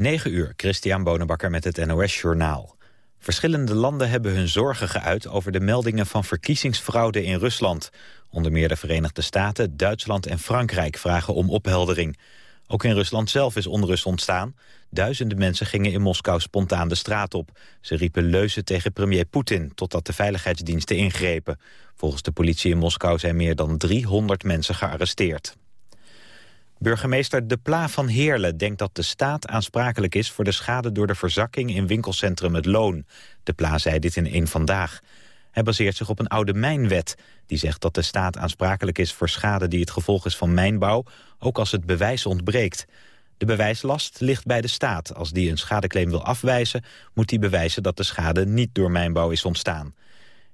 9 uur, Christian Bonenbakker met het NOS Journaal. Verschillende landen hebben hun zorgen geuit over de meldingen van verkiezingsfraude in Rusland. Onder meer de Verenigde Staten, Duitsland en Frankrijk vragen om opheldering. Ook in Rusland zelf is onrust ontstaan. Duizenden mensen gingen in Moskou spontaan de straat op. Ze riepen leuzen tegen premier Poetin, totdat de veiligheidsdiensten ingrepen. Volgens de politie in Moskou zijn meer dan 300 mensen gearresteerd. Burgemeester De Pla van Heerlen denkt dat de staat aansprakelijk is... voor de schade door de verzakking in winkelcentrum Het Loon. De Pla zei dit in één Vandaag. Hij baseert zich op een oude mijnwet. Die zegt dat de staat aansprakelijk is voor schade die het gevolg is van mijnbouw... ook als het bewijs ontbreekt. De bewijslast ligt bij de staat. Als die een schadeclaim wil afwijzen... moet die bewijzen dat de schade niet door mijnbouw is ontstaan.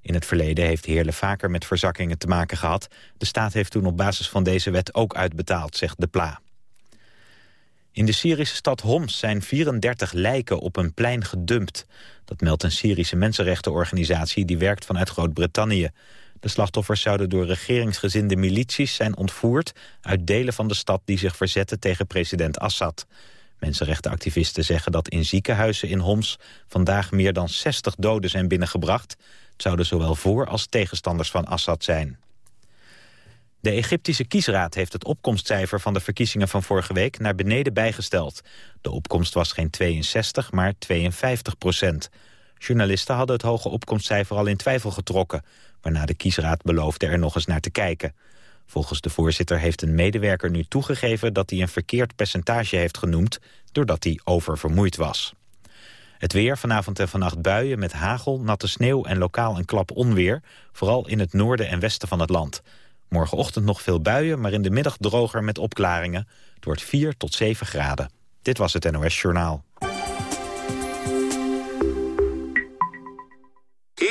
In het verleden heeft Heerlen vaker met verzakkingen te maken gehad. De staat heeft toen op basis van deze wet ook uitbetaald, zegt De Pla. In de Syrische stad Homs zijn 34 lijken op een plein gedumpt. Dat meldt een Syrische mensenrechtenorganisatie die werkt vanuit Groot-Brittannië. De slachtoffers zouden door regeringsgezinde milities zijn ontvoerd... uit delen van de stad die zich verzetten tegen president Assad. Mensenrechtenactivisten zeggen dat in ziekenhuizen in Homs... vandaag meer dan 60 doden zijn binnengebracht. Het zouden zowel voor- als tegenstanders van Assad zijn. De Egyptische kiesraad heeft het opkomstcijfer van de verkiezingen van vorige week naar beneden bijgesteld. De opkomst was geen 62, maar 52 procent. Journalisten hadden het hoge opkomstcijfer al in twijfel getrokken, waarna de kiesraad beloofde er nog eens naar te kijken. Volgens de voorzitter heeft een medewerker nu toegegeven dat hij een verkeerd percentage heeft genoemd, doordat hij oververmoeid was. Het weer, vanavond en vannacht buien met hagel, natte sneeuw en lokaal een klap onweer, vooral in het noorden en westen van het land. Morgenochtend nog veel buien, maar in de middag droger met opklaringen. Het wordt 4 tot 7 graden. Dit was het NOS Journaal.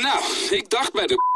Nou, ik dacht bij de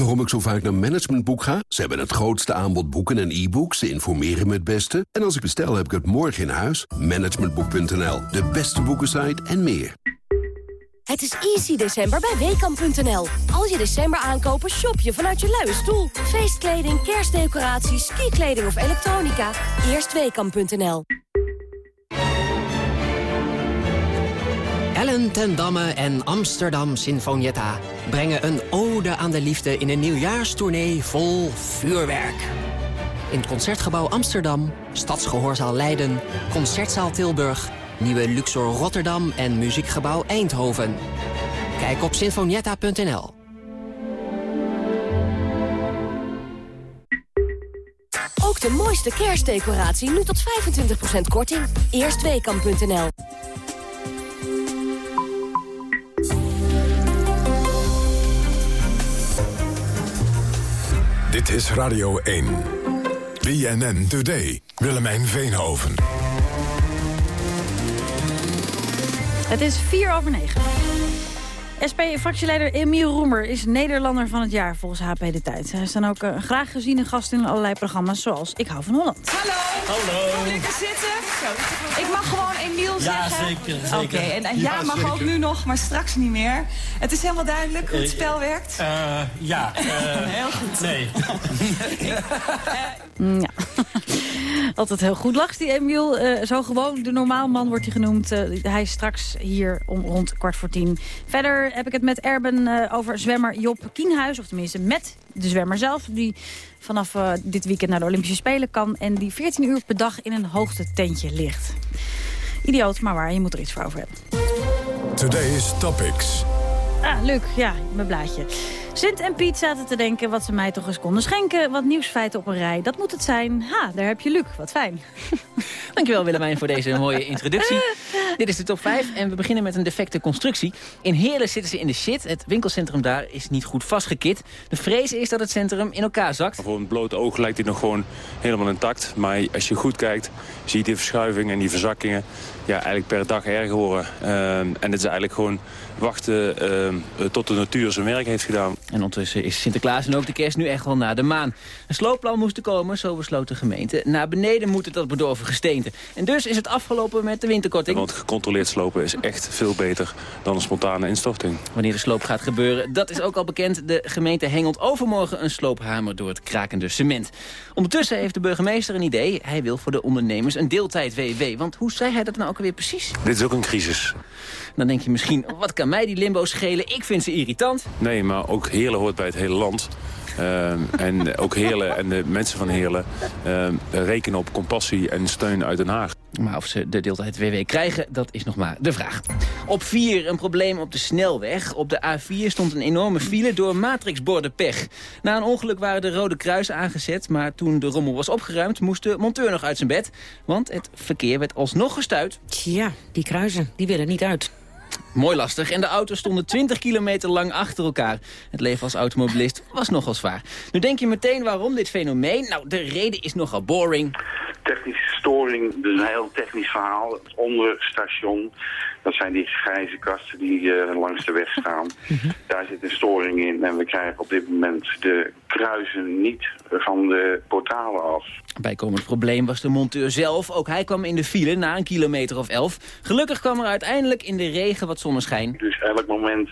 Waarom ik zo vaak naar Managementboek ga? Ze hebben het grootste aanbod boeken en e-books. Ze informeren me het beste. En als ik bestel, heb ik het morgen in huis. Managementboek.nl, de beste boekensite en meer. Het is easy december bij Weekamp.nl. Als je december aankopen, shop je vanuit je luie stoel. Feestkleding, kerstdecoraties, skikleding of elektronica. Eerst Weekamp.nl. Ellen ten Damme en Amsterdam Sinfonietta brengen een ode aan de liefde in een nieuwjaarstournee vol vuurwerk. In het Concertgebouw Amsterdam, Stadsgehoorzaal Leiden, Concertzaal Tilburg, Nieuwe Luxor Rotterdam en Muziekgebouw Eindhoven. Kijk op sinfonietta.nl. Ook de mooiste kerstdecoratie nu tot 25% korting. Eerst Dit is Radio 1. BNN Today. Willemijn Veenhoven. Het is 4 over 9. SP-fractieleider Emiel Roemer is Nederlander van het jaar volgens HP De Tijd. Hij is dan ook een graag geziene gast in allerlei programma's zoals Ik hou van Holland. Hallo. Hallo. Lekker zitten. Ik mag gewoon Emiel Ja, zeggen. zeker, zeker. Oké, en, en ja, mag ook nu nog, maar straks niet meer. Het is helemaal duidelijk hoe het Eh, spel werkt. Eh, ja. eh, Heel goed. Nee. Ja. Altijd heel goed lacht die Emiel. Eh, zo gewoon, de normaal man wordt hij genoemd. Eh, hij is straks hier om rond kwart voor tien. Verder heb ik het met Erben eh, over zwemmer Job Kienhuis. Of tenminste met de zwemmer zelf. Die vanaf dit weekend naar de Olympische Spelen kan. En die 14 uur per dag in een hoogtetentje ligt. Idioot, maar waar. Je moet er iets voor over hebben. Today's Topics. Ah, leuk. Ja, mijn blaadje. Sint en Piet zaten te denken wat ze mij toch eens konden schenken. Wat nieuwsfeiten op een rij. Dat moet het zijn. Ha, daar heb je Luc. Wat fijn. Dankjewel Willemijn voor deze mooie introductie. Dit is de top 5 en we beginnen met een defecte constructie. In Heerlen zitten ze in de shit. Het winkelcentrum daar is niet goed vastgekit. De vrees is dat het centrum in elkaar zakt. Voor een bloot oog lijkt dit nog gewoon helemaal intact. Maar als je goed kijkt, zie je die verschuiving en die verzakkingen ja, eigenlijk per dag erger worden. Ehm, en het is eigenlijk gewoon wachten ehm, tot de natuur zijn werk heeft gedaan. En ondertussen is Sinterklaas en ook de kerst nu echt wel naar de maan. Een sloopplan moest er komen, zo besloot de gemeente. Naar beneden moet het dat bedorven gesteente. En dus is het afgelopen met de winterkorting. Want gecontroleerd slopen is echt veel beter dan een spontane instorting. Wanneer de sloop gaat gebeuren, dat is ook al bekend. De gemeente hengelt overmorgen een sloophamer door het krakende cement. Ondertussen heeft de burgemeester een idee. Hij wil voor de ondernemers een deeltijd WW. Want hoe zei hij dat nou ook alweer precies? Dit is ook een crisis. Dan denk je misschien, wat kan mij die limbo schelen? Ik vind ze irritant. Nee, maar ook Heerlen hoort bij het hele land. Ehm, en ook Heerlen en de mensen van Heerlen uh, rekenen op compassie en steun uit Den Haag. Maar of ze de deeltijd WW krijgen, dat is nog maar de vraag. Op 4 een probleem op de snelweg. Op de A4 stond een enorme file door matrixborden pech. Na een ongeluk waren de rode kruisen aangezet... maar toen de rommel was opgeruimd moest de monteur nog uit zijn bed. Want het verkeer werd alsnog gestuurd. Ja, die kruisen, die willen niet uit. Mooi lastig. En de auto's stonden 20 kilometer lang achter elkaar. Het leven als automobilist was nogal zwaar. Nu denk je meteen waarom dit fenomeen? Nou, de reden is nogal boring. Technische storing, dus een heel technisch verhaal. Het onderstation, dat zijn die grijze kasten die uh, langs de weg staan. Mhm. Daar zit een storing in en we krijgen op dit moment de kruisen niet van de portalen af. Bijkomend probleem was de monteur zelf. Ook hij kwam in de file na een kilometer of elf. Gelukkig kwam er uiteindelijk in de regen wat zonneschijn. Dus elk moment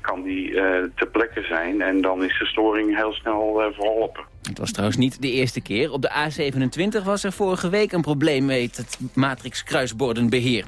kan die uh, ter plekke zijn en dan is de storing heel snel uh, verholpen. Het was trouwens niet de eerste keer. Op de A27 was er vorige week een probleem met het Matrix kruisbordenbeheer.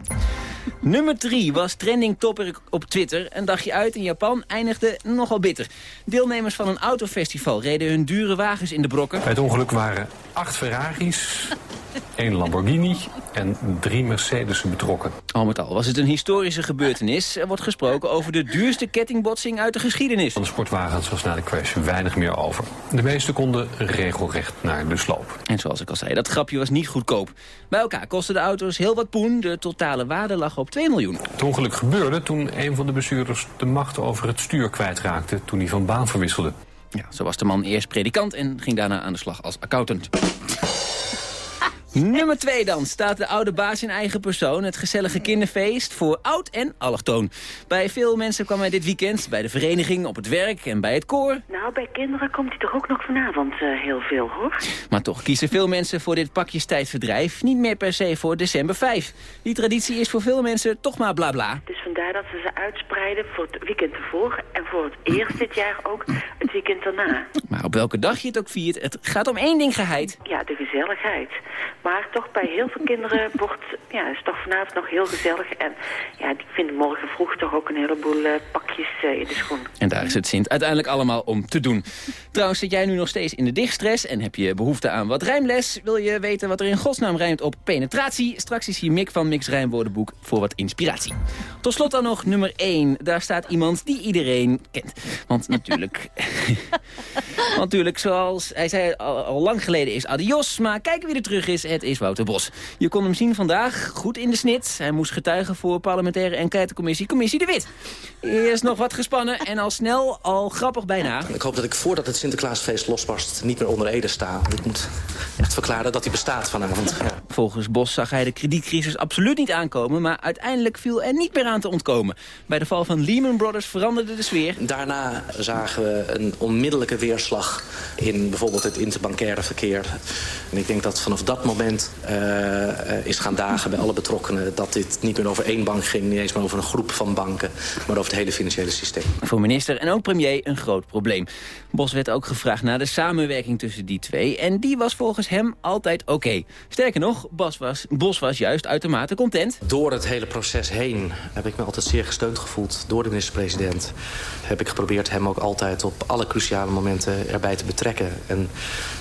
Nummer 3 was trending topper op Twitter. Een dagje uit in Japan eindigde nogal bitter. Deelnemers van een autofestival reden hun dure wagens in de brokken. Bij het ongeluk waren acht Ferraris, één Lamborghini en drie Mercedes'en betrokken. Al met al was het een historische gebeurtenis. Er wordt gesproken over de duurste kettingbotsing uit de geschiedenis. Van de sportwagens was na de crash weinig meer over. De meeste konden regelrecht naar de sloop. En zoals ik al zei, dat grapje was niet goedkoop. Bij elkaar kosten de auto's heel wat poen. De totale waarde lag op 2 miljoen. Het ongeluk gebeurde toen een van de bestuurders de macht over het stuur kwijtraakte... toen hij van baan verwisselde. Ja, zo was de man eerst predikant en ging daarna aan de slag als accountant. Nummer 2 dan staat de oude baas in eigen persoon. Het gezellige kinderfeest voor oud en allochtoon. Bij veel mensen kwam hij dit weekend. Bij de vereniging, op het werk en bij het koor. Nou, bij kinderen komt hij toch ook nog vanavond uh, heel veel, hoor. Maar toch kiezen veel mensen voor dit pakjestijdverdrijf. Niet meer per se voor december 5. Die traditie is voor veel mensen toch maar bla bla. Dus vandaar dat ze ze uitspreiden voor het weekend ervoor... en voor het eerst dit jaar ook het weekend daarna. Maar op welke dag je het ook viert, het gaat om één ding geheid. Ja, de gezelligheid. Maar toch bij heel veel kinderen wordt, ja, is toch vanavond nog heel gezellig. En ja, die vinden morgen vroeg toch ook een heleboel uh, pakjes uh, in de schoen. En daar is het Sint uiteindelijk allemaal om te doen. Trouwens, zit jij nu nog steeds in de dichtstress en heb je behoefte aan wat rijmles? Wil je weten wat er in godsnaam rijmt op penetratie? Straks is hier Mick van Mix Rijmwoordenboek voor wat inspiratie. Tot slot dan nog nummer 1. Daar staat iemand die iedereen kent. Want natuurlijk... want natuurlijk, zoals hij zei al, al lang geleden is adios. Maar kijken wie er terug is, het is Wouter Bos. Je kon hem zien vandaag, goed in de snit. Hij moest getuigen voor parlementaire enquêtecommissie, Commissie De Wit. Eerst nog wat gespannen en al snel, al grappig bijna. Ik hoop dat ik voordat het Sinterklaasfeest losbarst niet meer onder Ede sta. Ik moet echt verklaren dat hij bestaat vanavond. Ja. Volgens Bos zag hij de kredietcrisis absoluut niet aankomen... maar uiteindelijk viel er niet meer aan te ontkomen. Bij de val van Lehman Brothers veranderde de sfeer. Daarna zagen we een onmiddellijke weerslag in bijvoorbeeld het interbankaire verkeer. En ik denk dat vanaf dat moment uh, is gaan dagen bij alle betrokkenen... dat dit niet meer over één bank ging, niet eens maar over een groep van banken... maar over het hele financiële systeem. Voor minister en ook premier een groot probleem. Bos werd ook gevraagd naar de samenwerking tussen die twee... en die was volgens hem altijd oké. Sterker nog, Bos was, Bos was juist uitermate content. Door het hele proces heen heb ik me altijd zeer gesteund gevoeld... door de minister-president heb ik geprobeerd hem ook altijd op alle cruciale momenten erbij te betrekken. En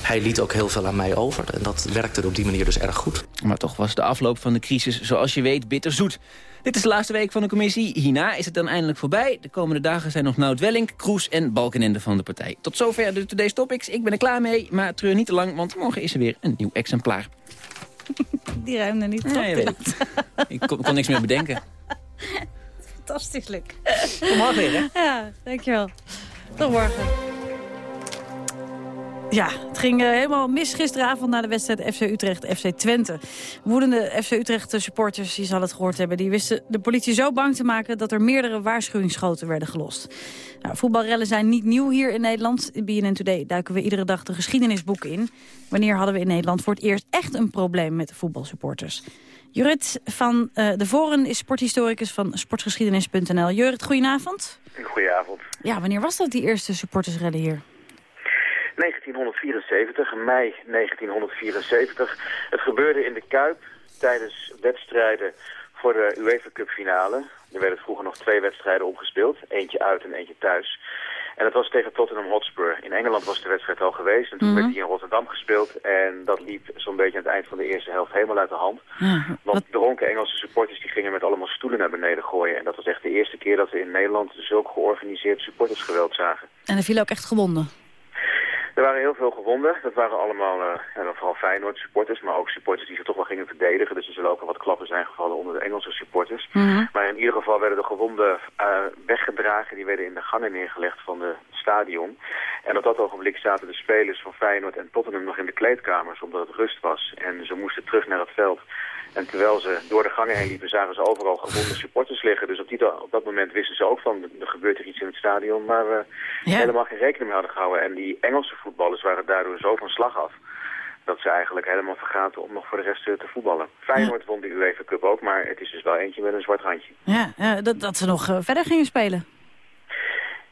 hij liet ook heel veel aan mij over. En dat werkte op die manier dus erg goed. Maar toch was de afloop van de crisis, zoals je weet, bitterzoet. Dit is de laatste week van de commissie. Hierna is het dan eindelijk voorbij. De komende dagen zijn nog Nout Welling, Kroes en Balkenende van de partij. Tot zover de Today's Topics. Ik ben er klaar mee, maar treur niet te lang, want morgen is er weer een nieuw exemplaar. Die ruimde niet. Nee, weet ik. ik kon, kon niks meer bedenken. Fantastisch, Luc. Kom morgen weer, hè? Ja, dankjewel. Tot morgen. Ja, het ging eh, helemaal mis gisteravond na de wedstrijd FC Utrecht-FC Twente. Woedende FC Utrecht supporters, die zal het gehoord hebben... die wisten de politie zo bang te maken dat er meerdere waarschuwingsschoten werden gelost. Nou, voetbalrellen zijn niet nieuw hier in Nederland. In BNN Today duiken we iedere dag de geschiedenisboeken in. Wanneer hadden we in Nederland voor het eerst echt een probleem met de voetbalsupporters? Jurit van uh, de Voren is sporthistoricus van sportgeschiedenis.nl. Jurit, goedenavond. Goedenavond. Ja, wanneer was dat, die eerste supportersrellen hier? 1974, mei 1974. Het gebeurde in de Kuip tijdens wedstrijden voor de UEFA Cup finale. Er werden vroeger nog twee wedstrijden opgespeeld, eentje uit en eentje thuis. En dat was tegen Tottenham Hotspur. In Engeland was de wedstrijd al geweest en toen werd die in Rotterdam gespeeld. En dat liep zo'n beetje aan het eind van de eerste helft helemaal uit de hand. Want dronken Engelse supporters die gingen met allemaal stoelen naar beneden gooien. En dat was echt de eerste keer dat we in Nederland zulk georganiseerd supportersgeweld zagen. En er vielen ook echt gewonden? Er waren heel veel gewonden. Dat waren allemaal, uh, ja, vooral Feyenoord supporters, maar ook supporters die zich toch wel gingen verdedigen. Dus er zullen ook al wat klappen zijn gevallen onder de Engelse supporters. Mhm. Maar in ieder geval werden de gewonden uh, weggedragen. Die werden in de gangen neergelegd van de stadion. En op dat ogenblik zaten de spelers van Feyenoord en Tottenham nog in de kleedkamers, omdat het rust was. En ze moesten terug naar het veld. En terwijl ze door de gangen heen liepen, zagen ze overal gewonde supporters liggen. Dus op, die, op dat moment wisten ze ook van, er gebeurt er iets in het stadion, waar we helemaal geen rekening mee hadden gehouden. En die Engelse voetballers waren daardoor zo van slag af, dat ze eigenlijk helemaal vergaten om nog voor de rest te voetballen. Feyenoord won de UEFA Cup ook, maar het is dus wel eentje met een zwart randje. Ja, dat, dat ze nog uh, verder gingen spelen.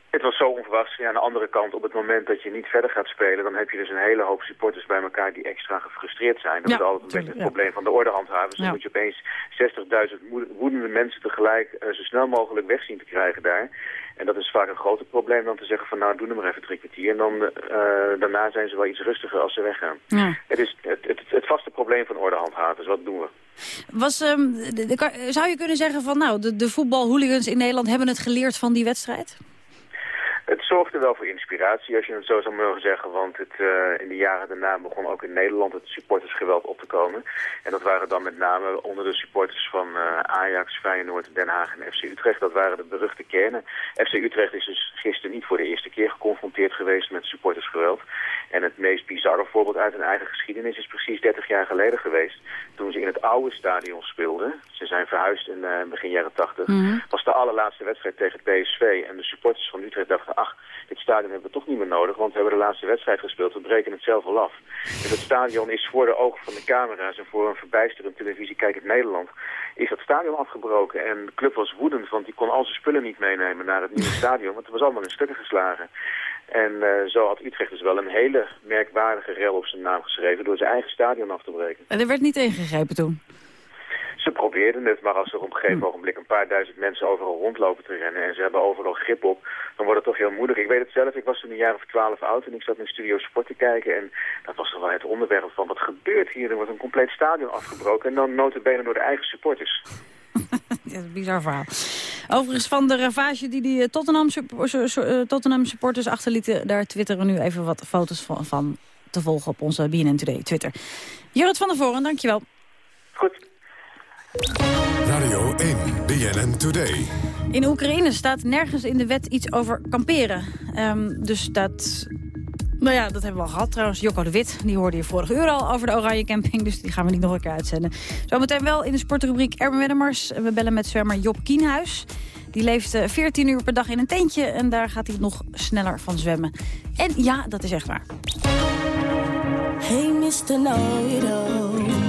Het was zo onverwachts. Ja, aan de andere kant, op het moment dat je niet verder gaat spelen... dan heb je dus een hele hoop supporters bij elkaar die extra gefrustreerd zijn. Dat Ja, is altijd een beetje het probleem van de ordehandhavers. Dan Ja. moet je opeens 60.000 moe- woedende mensen tegelijk eh, zo snel mogelijk weg zien te krijgen daar. En dat is vaak een groter probleem dan te zeggen van nou, doe er maar even drie kwartier. En dan eh, daarna zijn ze wel iets rustiger als ze weggaan. Ja. Het is het, het, het vaste probleem van ordehandhavers. Wat doen we? Was, de- de- zou je kunnen zeggen van nou, de, de voetbalhooligans in Nederland hebben het geleerd van die wedstrijd? Het zorgde wel voor inspiratie, als je het zo zou mogen zeggen. Want het, eh, in de jaren daarna begon ook in Nederland het supportersgeweld op te komen. En dat waren dan met name onder de supporters van eh, Ajax, Feyenoord, Den Haag en FC Utrecht. Dat waren de beruchte kernen. FC Utrecht is dus gisteren niet voor de eerste keer geconfronteerd geweest met supportersgeweld. En het meest bizarre voorbeeld uit hun eigen geschiedenis is precies 30 jaar geleden geweest. Toen ze in het oude stadion speelden. Ze zijn verhuisd in eh, begin jaren 80. was de allerlaatste wedstrijd tegen PSV. En de supporters van Utrecht dachten, ach, dit stadion hebben we toch niet meer nodig, want we hebben de laatste wedstrijd gespeeld, we breken het zelf al af. Dus het stadion is voor de ogen van de camera's en voor een verbijsterend televisiekijkend Nederland, is dat stadion afgebroken. En de club was woedend, want die kon al zijn spullen niet meenemen naar het nieuwe stadion, want het was allemaal in stukken geslagen. En eh, zo had Utrecht dus wel een hele merkwaardige rel op zijn naam geschreven door zijn eigen stadion af te breken. En er werd niet ingegrepen toen. Ze probeerden het, maar als er op een gegeven ogenblik een paar duizend mensen overal rondlopen te rennen en ze hebben overal grip op, dan wordt het toch heel moedig. Ik weet het zelf, ik was toen een jaar of twaalf oud en ik zat in Studio Sport te kijken en dat was toch wel het onderwerp van wat gebeurt hier? Er wordt een compleet stadion afgebroken en dan notabene door de eigen supporters. Ja, dat is een bizar verhaal. Overigens van de ravage die die eh, Tottenham, eh, Tottenham supporters achterlieten... daar twitteren we nu even wat foto's van, van te volgen op onze BNN Today Twitter. Jurrit van der Voren, dankjewel. Radio 1, BNN Today. In Oekraïne staat nergens in de wet iets over kamperen. Ehm, dus dat... Nou ja, dat hebben we al gehad trouwens. Jocko de Wit, die hoorde je vorige uur al over de Oranje Camping. Dus die gaan we niet nog een keer uitzenden. Zometeen wel in de sportrubriek Erben Wennemars. We bellen met zwemmer Job Kienhuis. Die leeft eh, 14 uur per dag in een tentje. En daar gaat hij nog sneller van zwemmen. En ja, dat is echt waar. Hey, Mr. Know-it-all.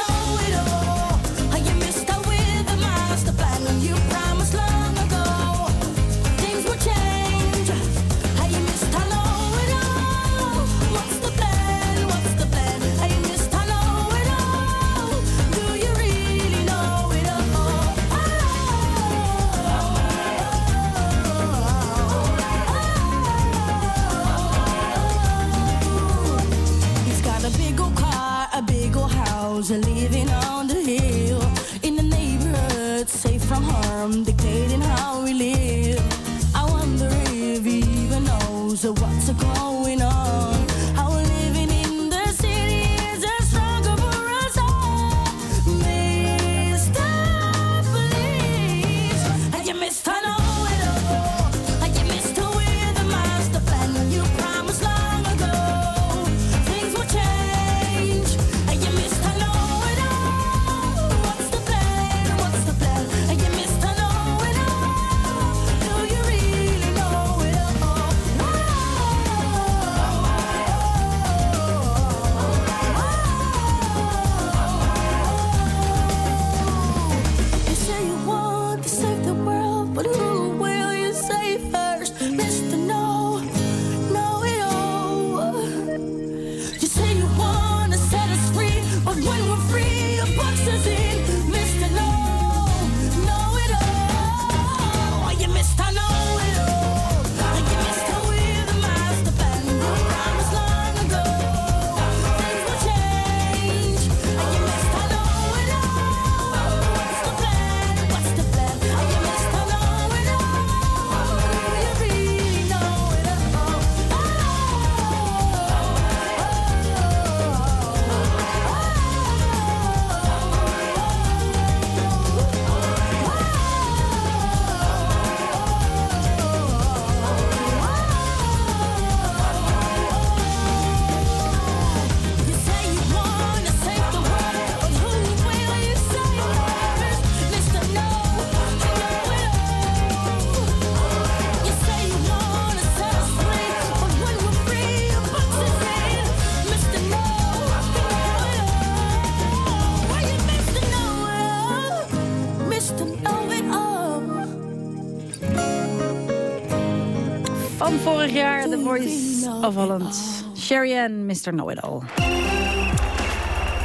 Voice of Holland. Sherry Ann, Mr. Know-it-all.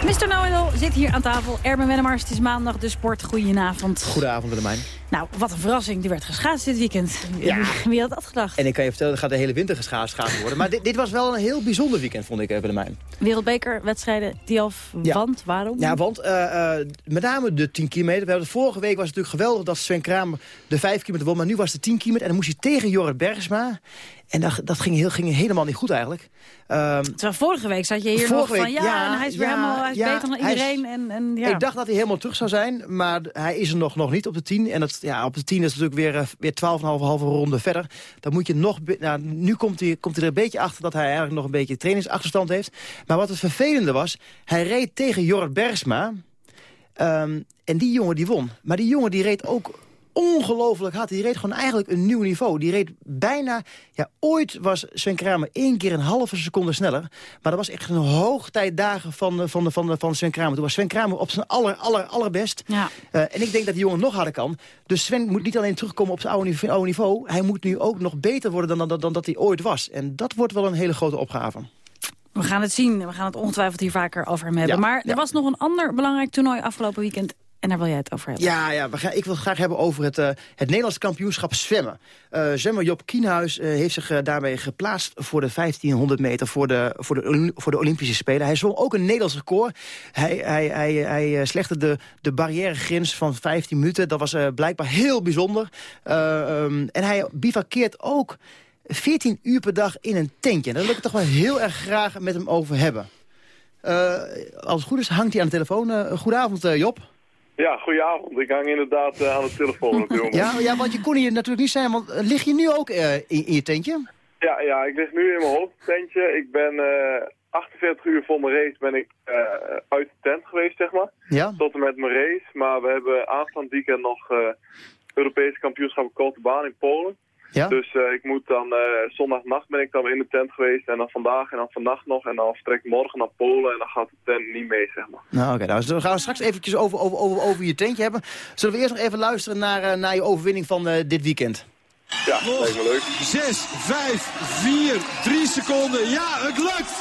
Mr. Know-it-all zit hier aan tafel. Erben Wennemars, het is maandag, de sport. Goedenavond. Goedenavond, Willemijn. Nou, wat een verrassing. Die werd geschaatst dit weekend. Ja. Wie had dat gedacht? En ik kan je vertellen, er gaat de hele winter geschaatst gaan worden. Maar dit, dit was wel een heel bijzonder weekend, vond ik, eh, Willemijn. Wereldbekerwedstrijden, die Ja. want waarom? Ja, want eh, eh, met name de 10 kilometer. We hebben, vorige week was het natuurlijk geweldig dat Sven Kramer de 5 kilometer won. Maar nu was het 10 kilometer en dan moest hij tegen Jorrit Bergsma. En dat, dat ging, heel, ging helemaal niet goed eigenlijk. Ehm, Terwijl vorige week zat je hier nog van... Ja, ja, en hij is weer ja, helemaal hij is ja, beter dan is- iedereen. en, en, ja. Ik dacht dat hij helemaal terug zou zijn, maar hij is er nog, nog niet op de 10. En dat, ja, op de 10 is het natuurlijk weer, eh, weer 12,5 halve ronde verder. Dan moet je nog, nou, nu komt hij, komt hij er een beetje achter dat hij eigenlijk nog een beetje trainingsachterstand heeft. Maar wat het vervelende was, hij reed tegen Jorrit Bergsma. Ehm, en die jongen die won. Maar die jongen die reed ook ongelooflijk hard. Die reed gewoon eigenlijk een nieuw niveau. Die reed bijna... Ja, ooit was Sven Kramer één keer een halve seconde sneller. Maar dat was echt een hoogtijdagen van, de- van, de- van, de- van Sven Kramer. Toen was Sven Kramer op zijn aller, aller, allerbest. Ja. Eh, en ik denk dat die jongen nog harder kan. Dus Sven moet niet alleen terugkomen op zijn oude niveau, oude niveau. Hij moet nu ook nog beter worden dan, dan, dan dat hij ooit was. En dat wordt wel een hele grote opgave. We gaan het zien. We gaan het ongetwijfeld hier vaker over hem hebben. Ja, maar er ja. was nog een ander belangrijk toernooi afgelopen weekend. En daar wil jij het over hebben. Ja, ja we ik wil het graag hebben over het, eh, het Nederlandse kampioenschap zwemmen. Eh zwemmer Job Kienhuis eh, heeft zich daarmee geplaatst voor de 1500 meter voor de, voor, de, voor de Olympische Spelen. Hij zwom ook een Nederlands record. Hij, hij, hij, hij slechte de, de barrièregrens van 15 minuten. Dat was blijkbaar heel bijzonder. Eh, ehm, en hij bivakkeert ook 14 uur per dag in een tentje. En daar wil ik het toch wel heel erg graag met hem over hebben. Als het goed is hangt hij aan de telefoon. Goedenavond Job. Ja, goedenavond. Ik hang inderdaad eh, aan de telefoon op dit moment. Ja, ja, want je kon hier natuurlijk niet zijn, want eh, lig je nu ook eh, in, in je tentje? Ja, ja, ik lig nu in mijn hoofdtentje. Ik ben eh 48 uur voor mijn race ben ik uit de tent geweest, zeg maar. Ja. Tot en met mijn race. Maar we hebben aanstaand weekend nog Europese kampioenschap korte baan in Polen. Ja? Dus eh, ik moet dan, eh, zondagnacht ben ik dan weer in de tent geweest. En dan vandaag en dan vannacht nog. En dan vertrek ik morgen naar Polen en dan gaat de tent niet mee, zeg maar. Nou, oké. nou, we gaan straks eventjes over, over, over, over je tentje hebben. Zullen we eerst nog even luisteren naar, eh, naar je overwinning van eh, dit weekend? Ja, lijkt me leuk. 6, 5, 4, 3 seconden. Ja, het lukt!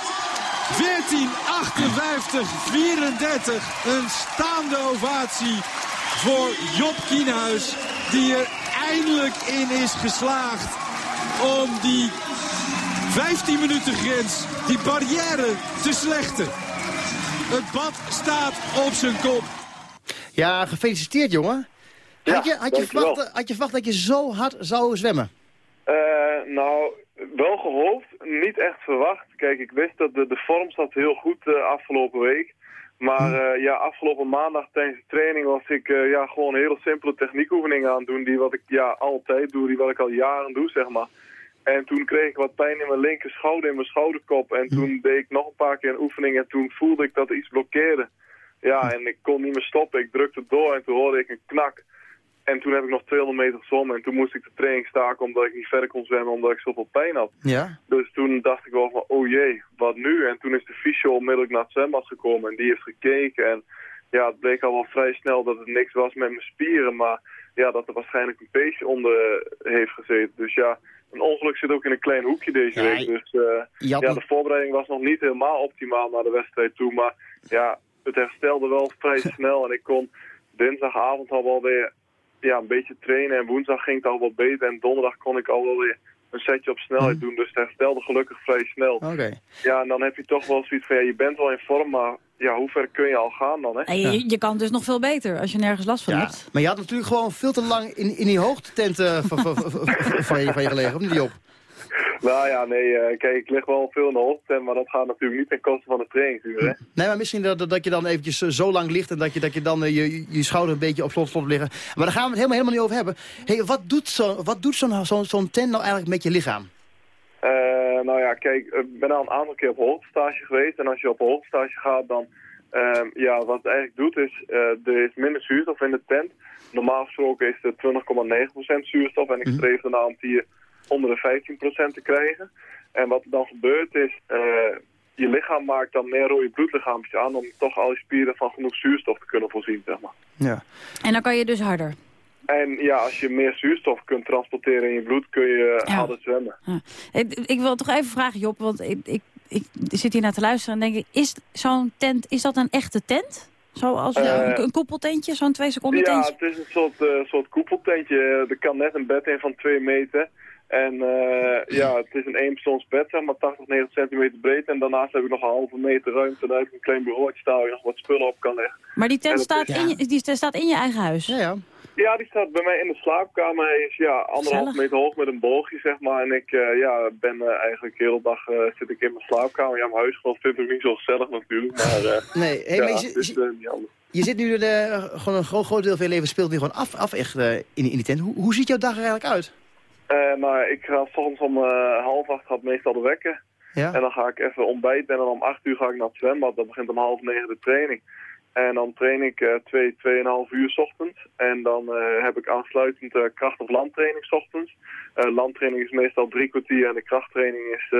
14, 58, 34. Een staande ovatie voor Job Kienhuis. Die er eindelijk in is geslaagd om die 15 minuten grens, die barrière te slechten. Het bad staat op zijn kop. Ja, gefeliciteerd jongen. had, je, had, je dankjewel. verwacht, had je verwacht dat je zo hard zou zwemmen? Eh, nou, wel gehoopt, niet echt verwacht. Kijk, ik wist dat de, de vorm zat heel goed eh, afgelopen week. Maar eh, ja, afgelopen maandag tijdens de training was ik eh, ja, gewoon hele simpele techniekoefeningen aan het doen. Die wat ik ja, altijd doe, die wat ik al jaren doe, zeg maar. En toen kreeg ik wat pijn in mijn linker schouder, in mijn schouderkop. En toen deed ik nog een paar keer een oefening en toen voelde ik dat er iets blokkeerde. Ja, en ik kon niet meer stoppen. Ik drukte door en toen hoorde ik een knak. En toen heb ik nog 200 meter gezwommen en toen moest ik de training staken omdat ik niet verder kon zwemmen omdat ik zoveel pijn had. Ja. Dus toen dacht ik wel van, oh jee, wat nu? En toen is de fysio onmiddellijk naar het zwembad gekomen en die heeft gekeken. En ja, het bleek al wel vrij snel dat het niks was met mijn spieren, maar ja, dat er waarschijnlijk een peesje onder heeft gezeten. Dus ja, een ongeluk zit ook in een klein hoekje deze Ja, week. Dus eh, ja, nog- de voorbereiding was nog niet helemaal optimaal naar de wedstrijd toe. Maar ja, het herstelde wel vrij snel en ik kon dinsdagavond al wel weer ja, een beetje trainen. En woensdag ging het al wat beter en donderdag kon ik al wel weer een setje op snelheid doen. Dus het herstelde gelukkig vrij snel. Oké. Ja, en dan heb je toch wel zoiets van, ja, je bent wel in vorm, maar ja, hoe ver kun je al gaan dan, hè? En je, je kan dus nog veel beter als je nergens last van Ja, hebt. maar je had natuurlijk gewoon veel te lang in, in die hoogtetent eh, van, van, van, van je, van je gelegen, of niet op? Nou ja, nee, eh, kijk, ik lig wel veel in de hoogte, maar dat gaat natuurlijk niet ten koste van de trainingsuur, hè? Nee, maar misschien dat, dat je dan eventjes eh, zo lang ligt en dat je, dat je dan eh, je, je schouder een beetje op slot, slot liggen. Maar daar gaan we het helemaal, helemaal niet over hebben. Hey, wat doet zo'n wat doet zo'n zo'n zo'n tent nou eigenlijk met je lichaam? Nou ja, kijk, ik ben al een aantal keer op hoogtestage geweest. En als je op hoogtestage gaat, dan... ehm, ja, wat het eigenlijk doet is, er is minder zuurstof in de tent. Normaal gesproken is er 20,9% zuurstof. En ik streef ernaar om die onder de 15% te krijgen. En wat er dan gebeurt is, eh, je lichaam maakt dan meer rode bloedlichaampjes aan... om toch al je spieren van genoeg zuurstof te kunnen voorzien, zeg maar. Ja. En dan kan je dus harder. En ja, als je meer zuurstof kunt transporteren in je bloed, kun je Ja. harder zwemmen. Ik, ik wil toch even vragen, Job, want ik, ik, ik zit hier naar te luisteren en denk ik, is zo'n tent, is dat een echte tent? Zoals Eh, een, een koppeltentje, zo'n twee seconden Ja, tentje? het is een soort, eh, soort koepeltentje. Er kan net een bed in van 2 meter. En eh, ja, het is een eenpersoonsbed, zeg maar 80, 90 centimeter breed. En daarnaast heb ik nog een halve meter ruimte. Daar heb ik een klein bureautje staan waar je nog wat spullen op kan leggen. Maar die En tent staat, is- in je, die tent staat in je eigen huis? Ja, ja. Ja, die staat bij mij in de slaapkamer. Hij is ja, anderhalf meter hoog met een boogje, zeg maar. En ik eh, ja, ben eh, eigenlijk de hele dag eh, zit ik in mijn slaapkamer. Ja, mijn huisgenoot vindt het niet zo gezellig natuurlijk. Maar eh, Nee, hey, ja, maar je, het is niet anders. je zit nu de, gewoon een groot, groot deel van je leven speelt nu gewoon af, af echt eh, in, in die tent. Hoe, hoe ziet jouw dag er eigenlijk uit? Eh, nou, ik ga soms om eh, half acht gaat meestal de wekker. Ja? En dan ga ik even ontbijten en dan om acht uur ga ik naar het zwembad. Dat begint om half negen de training. En dan train ik eh twee, tweeënhalf uur 's ochtends. En dan heb ik aansluitend kracht- of landtraining 's ochtends. Landtraining is meestal drie kwartier en de krachttraining is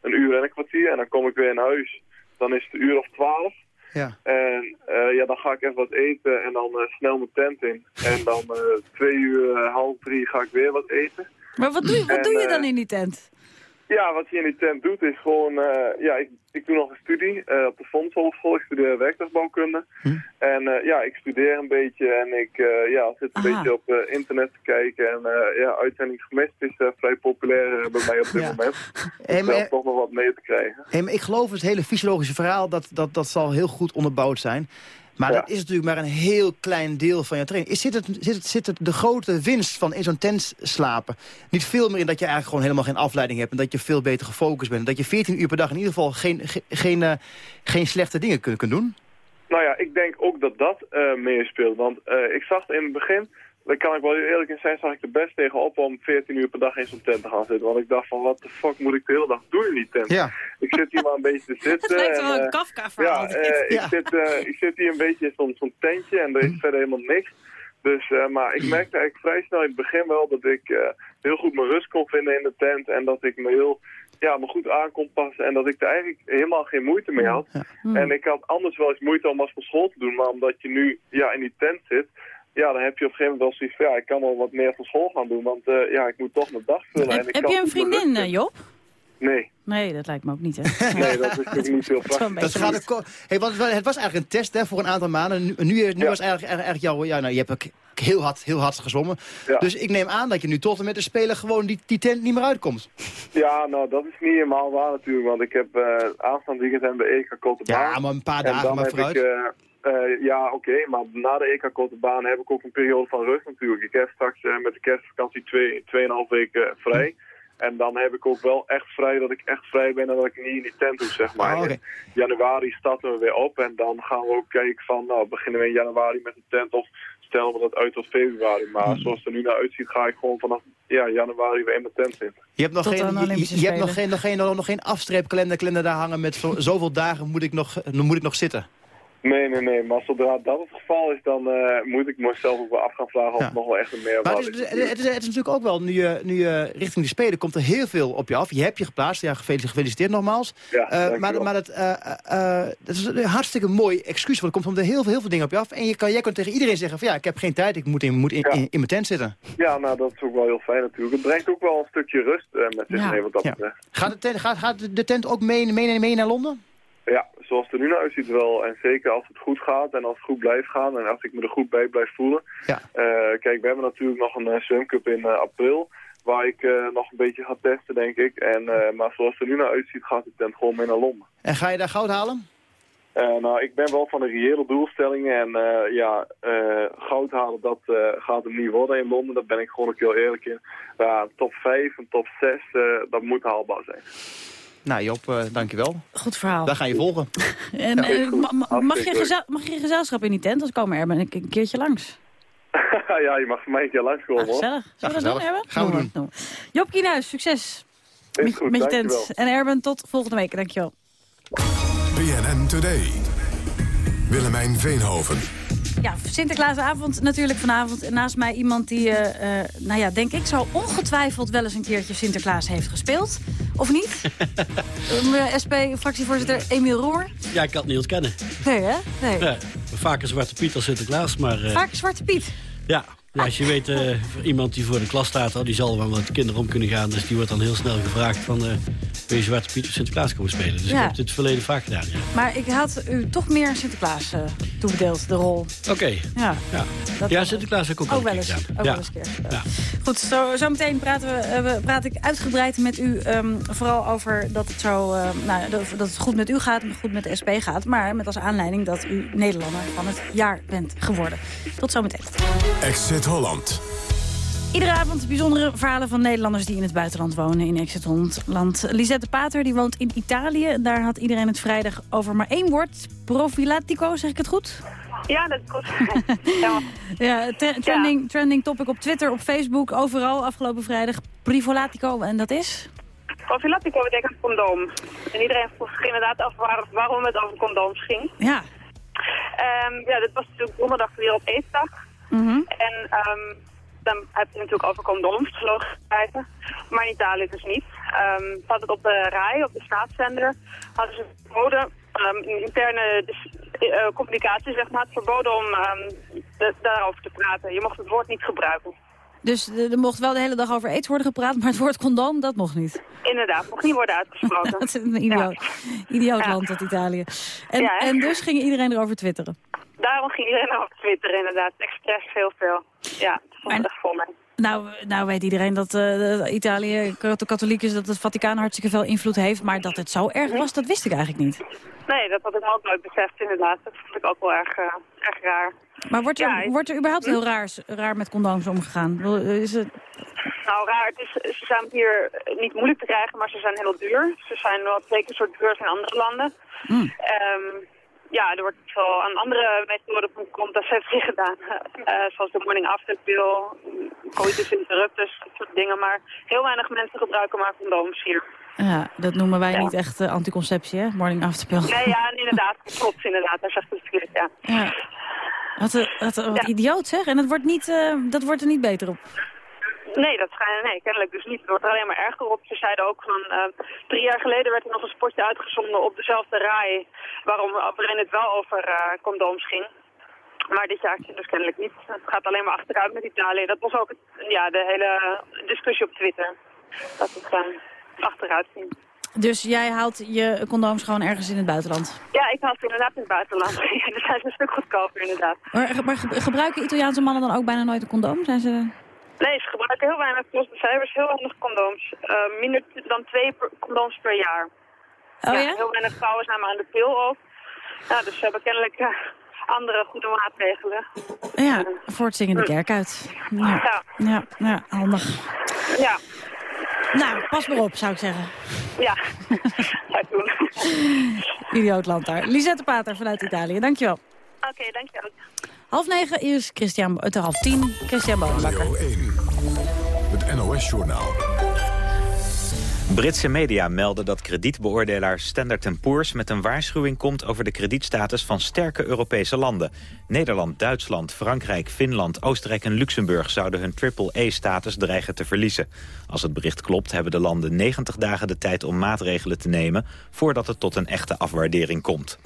een uur en een kwartier. En dan kom ik weer in huis. Dan is het een uur of twaalf. Ja. En eh, ja, dan ga ik even wat eten en dan eh, snel mijn tent in. En dan eh, twee uur, eh, half drie ga ik weer wat eten. Maar wat doe, je- wat En, doe je dan in die tent? Ja, wat je in die tent doet is gewoon... eh, ja, ik, ik doe nog een studie eh, op de Fondshogeschool. Ik studeer werktuigbouwkunde. En eh, ja, ik studeer een beetje en ik ja, zit een Aha. beetje op internet te kijken. En ja, uitzending gemist is vrij populair bij mij op dit Ja. moment. Hey, Om zelf toch nog wat mee te krijgen. Hey, maar ik geloof het hele fysiologische verhaal, dat, dat, dat zal heel goed onderbouwd zijn. Maar Ja. dat is natuurlijk maar een heel klein deel van je training. Is, zit, het, zit, het, zit het de grote winst van in zo'n tent slapen niet veel meer in dat je eigenlijk gewoon helemaal geen afleiding hebt... en dat je veel beter gefocust bent. En dat je 14 uur per dag in ieder geval geen, ge- geen, eh, geen slechte dingen kunt, kunt doen? Nou ja, ik denk ook dat dat eh meespeelt. Want eh, ik zag in het begin, daar kan ik wel heel eerlijk in zijn, zag ik er best tegenop om 14 uur per dag in zo'n tent te gaan zitten. Want ik dacht van, wat de fuck moet ik de hele dag doen in die tent? Ja. Ik zit hier maar een beetje te zitten. Het lijkt en, wel een eh, Kafka-verhaal. Ja, eh, ik, zit, eh, ik zit hier een beetje in zo'n zo'n tentje en er is verder helemaal niks. Dus, eh, maar ik merkte eigenlijk vrij snel in het begin wel dat ik eh, heel goed mijn rust kon vinden in de tent. En dat ik me heel ja, me goed aan kon passen en dat ik er eigenlijk helemaal geen moeite mee had. En ik had anders wel eens moeite om als van school te doen, maar omdat je nu ja, in die tent zit... Ja, dan heb je op een gegeven moment wel zoiets van, ja, ik kan wel wat meer van school gaan doen, want eh, ja, ik moet toch mijn dag vullen. en Heb, ik heb kan je een vriendin, eh, Job? Nee. Nee, dat lijkt me ook niet, hè? Nee, dat is natuurlijk niet heel praktisch. een Dat gaat ook- hey, want het was eigenlijk een test hè, voor een aantal maanden. Nu, nu, nu was eigenlijk, eigenlijk jouw... Ja, nou, je hebt ook heel hard, heel hard gezwommen. Ja. Dus ik neem aan dat je nu tot en met de Spelen gewoon die, die tent niet meer uitkomt. Ja, nou, dat is niet helemaal waar natuurlijk, want ik heb eh aanstaand weekend hebben we EK Ja, maar een paar En dagen maar vooruit. ik, eh, ja, oké, maar na de EK Korte Baan heb ik ook een periode van rust natuurlijk. Ik heb straks eh, met de kerstvakantie twee, tweeënhalf weken vrij. En dan heb ik ook wel echt vrij dat ik echt vrij ben en dat ik niet in die tent hoef, zeg maar. Oh, januari starten we weer op en dan gaan we ook kijken van, nou, beginnen we in januari met een tent of stellen we dat uit tot februari. Maar zoals het er nu naar uitziet, ga ik gewoon vanaf ja, januari weer in mijn tent zitten. Je hebt nog Tot geen, je, je hebt nog geen, nog geen, nog, nog geen afstreepkalender daar hangen met zo, zoveel dagen moet ik, nog, moet ik nog zitten. Nee, nee, nee. Maar zodra dat het geval is, dan eh, moet ik mezelf ook wel af gaan vragen of Ja. het nog wel echt een meerwaarde het is. het, is, het is- het is natuurlijk ook wel, nu je, nu je richting de Spelen komt er heel veel op je af. Je hebt je geplaatst, ja, gefeliciteerd, gefeliciteerd nogmaals. Ja, Eh, maar maar het, eh, eh, het is een hartstikke mooi excuus, want er komt er heel, veel- heel veel dingen op je af. En je kan, jij kan tegen iedereen zeggen van ja, ik heb geen tijd, ik moet in, moet in, in, in mijn tent zitten. Ja, nou, dat is ook wel heel fijn natuurlijk. Het brengt ook wel een stukje rust eh, met zich Ja. mee wat dat Ja. betreft. Gaat de tent, gaat, gaat de tent ook mee, mee, mee naar Londen? Ja, zoals het er nu naar uitziet wel. En zeker als het goed gaat en als het goed blijft gaan en als ik me er goed bij blijf voelen. Ja. Eh, kijk, we hebben natuurlijk nog een eh, zwemcup in eh, april. Waar ik eh, nog een beetje ga testen, denk ik. En, eh, maar zoals het er nu naar uitziet, gaat de tent gewoon mee naar Londen. En ga je daar goud halen? Eh, nou, ik ben wel van de reële doelstellingen. En eh, ja, eh, goud halen, dat eh, gaat hem niet worden in Londen. Daar ben ik gewoon ook heel eerlijk in. Top 5, een top 6, eh, dat moet haalbaar zijn. Nou Job, eh, dankjewel. Goed verhaal. Daar ga je volgen. En, Ja, eh, ma- ma- mag, je mag je gezelschap in die tent? Als komen er ben ik een keertje langs. ja, je mag voor mij een keer langskomen, Ah, hoor. gezellig. Zullen we dat doen, Erben? Gaan we doen. doen. Job Kienhuis, succes Is met, goed, met je dankjewel. tent. En Erben, tot volgende week. Dankjewel. BNN Today. Willemijn Veenhoven. Ja, Sinterklaasavond natuurlijk vanavond. En naast mij iemand die, eh, eh, nou ja, denk ik zo ongetwijfeld wel eens een keertje Sinterklaas heeft gespeeld. Of niet? Eh, SP-fractievoorzitter Emiel Roemer. Ja, ik kan het niet ontkennen. Nee, hè? Nee. Ja, vaker Zwarte Piet als Sinterklaas, maar... eh, Vaak Zwarte Piet. ja, ja, als je weet, eh, voor iemand die voor de klas staat... oh, die zal wel met kinderen om kunnen gaan. Dus die wordt dan heel snel gevraagd van... eh wil je Zwarte Piet of Sinterklaas komen spelen? Dus Ja. ik heb dit in het verleden vaak gedaan, ja. Maar ik had u toch meer Sinterklaas eh, toebedeeld, de rol. Oké. Ja. Ja. Dat ja, Sinterklaas heb ik ook, Ook wel wel een eens. keer gedaan. Ook ja. wel eens een keer. Ja. Goed, zo, zo meteen praten we, we, praat ik uitgebreid met u. ehm, vooral over dat het, zo, eh, nou, dat, dat het goed met u gaat en goed met de SP gaat. Maar met als aanleiding dat u Nederlander van het jaar bent geworden. Tot zometeen. Exit Holland. Iedere avond bijzondere verhalen van Nederlanders die in het buitenland wonen in Exit Holland. Lisette Pater die woont in Italië. Daar had iedereen het vrijdag over maar één woord. Profilatico, zeg ik het goed? Ja, dat is goed. ja. Ja, tre- trending, trending topic op Twitter, op Facebook, overal afgelopen vrijdag. Privolatico, en dat is? Profilatico betekent condoom. En iedereen vroeg zich inderdaad af waar- waarom het over condooms ging. Ja. Ehm, ja, dit was natuurlijk donderdag de Wereld Mhm. En ehm, dan heb je natuurlijk over condooms, logischerwijze. Maar in Italië dus niet. Ehm had het op de RAI, op de staatszender, hadden ze verboden, in interne dus, eh, communicatie zeg maar, het verboden om de- daarover te praten. Je mocht het woord niet gebruiken. Dus eh, er mocht wel de hele dag over aids worden gepraat, maar het woord condoom, dat mocht niet. Inderdaad, mocht niet worden uitgesproken. dat is een idioot, idioot land, dat Italië. En, Ja, en dus ging iedereen erover twitteren. Daarom ging iedereen op Twitter inderdaad. Expres heel veel. Ja, het vond ik echt vol mee. Nou, nou weet iedereen dat eh, Italië kat- katholiek is, dat het Vaticaan hartstikke veel invloed heeft. Maar dat het zo erg was, dat wist ik eigenlijk niet. Nee, dat had ik ook nooit beseft inderdaad. Dat vond ik ook wel erg, eh, erg raar. Maar wordt er, Ja, wordt er überhaupt heel raar, raar met condooms omgegaan? Is het, Nou, raar. Het is, ze zijn hier niet moeilijk te krijgen, maar ze zijn heel duur. Ze zijn wel twee keer zo duur als in andere landen. Ehm, ja, er wordt wel aan andere methoden van contraceptie gedaan. Eh, zoals de morning after pill, coitus interruptus, dat soort dingen. Maar heel weinig mensen gebruiken maar condooms hier. ja, dat noemen wij niet echt eh, anticonceptie, hè? Morning after pill. Nee, ja, inderdaad. Klopt, inderdaad. Daar zegt het verkeerd, ja. Ja. Wat, een- wat, wat idioot zeg. En dat wordt, niet, eh, dat wordt er niet beter op. Nee, dat schijnt, nee, kennelijk dus niet. Het wordt alleen maar erger op. Ze zeiden ook van, eh, drie jaar geleden werd er nog een spotje uitgezonden op dezelfde rij, waarom, waarin het wel over eh, condooms ging. Maar dit jaar dus kennelijk niet. Het gaat alleen maar achteruit met Italië. Dat was ook het, ja, de hele discussie op Twitter. Dat het eh, achteruit ging. Dus jij haalt je condooms gewoon ergens in het buitenland. Ja, ik had ze inderdaad in het buitenland. Dan zijn ze een stuk goedkoper inderdaad. Maar, maar ge- gebruiken Italiaanse mannen dan ook bijna nooit een condoom? Zijn ze... Nee, ze gebruiken heel weinig, de cijfers, heel weinig condooms. Eh, minder dan twee per- condooms per jaar. Oh ja? Heel weinig vrouwen zijn maar aan de pil ook. Ja, dus ze hebben kennelijk eh, andere goede maatregelen. Ja, voor het zingende kerk uit. Ja, Ja. ja, ja handig. Ja, Nou, pas maar op, zou ik zeggen. ja. Ga ik doen. Idioot land daar. Lisette Pater vanuit Italië, dankjewel. Oké, dankjewel. Half negen is Christian, het half tien, Christian Bonenbakker. Radio 1. Het NOS-journaal. Britse media melden dat kredietbeoordelaar Standard Poor's met een waarschuwing komt over de kredietstatus van sterke Europese landen. Nederland, Duitsland, Frankrijk, Finland, Oostenrijk en Luxemburg zouden hun triple-A-status dreigen te verliezen. Als het bericht klopt hebben de landen 90 dagen de tijd om maatregelen te nemen voordat het tot een echte afwaardering komt.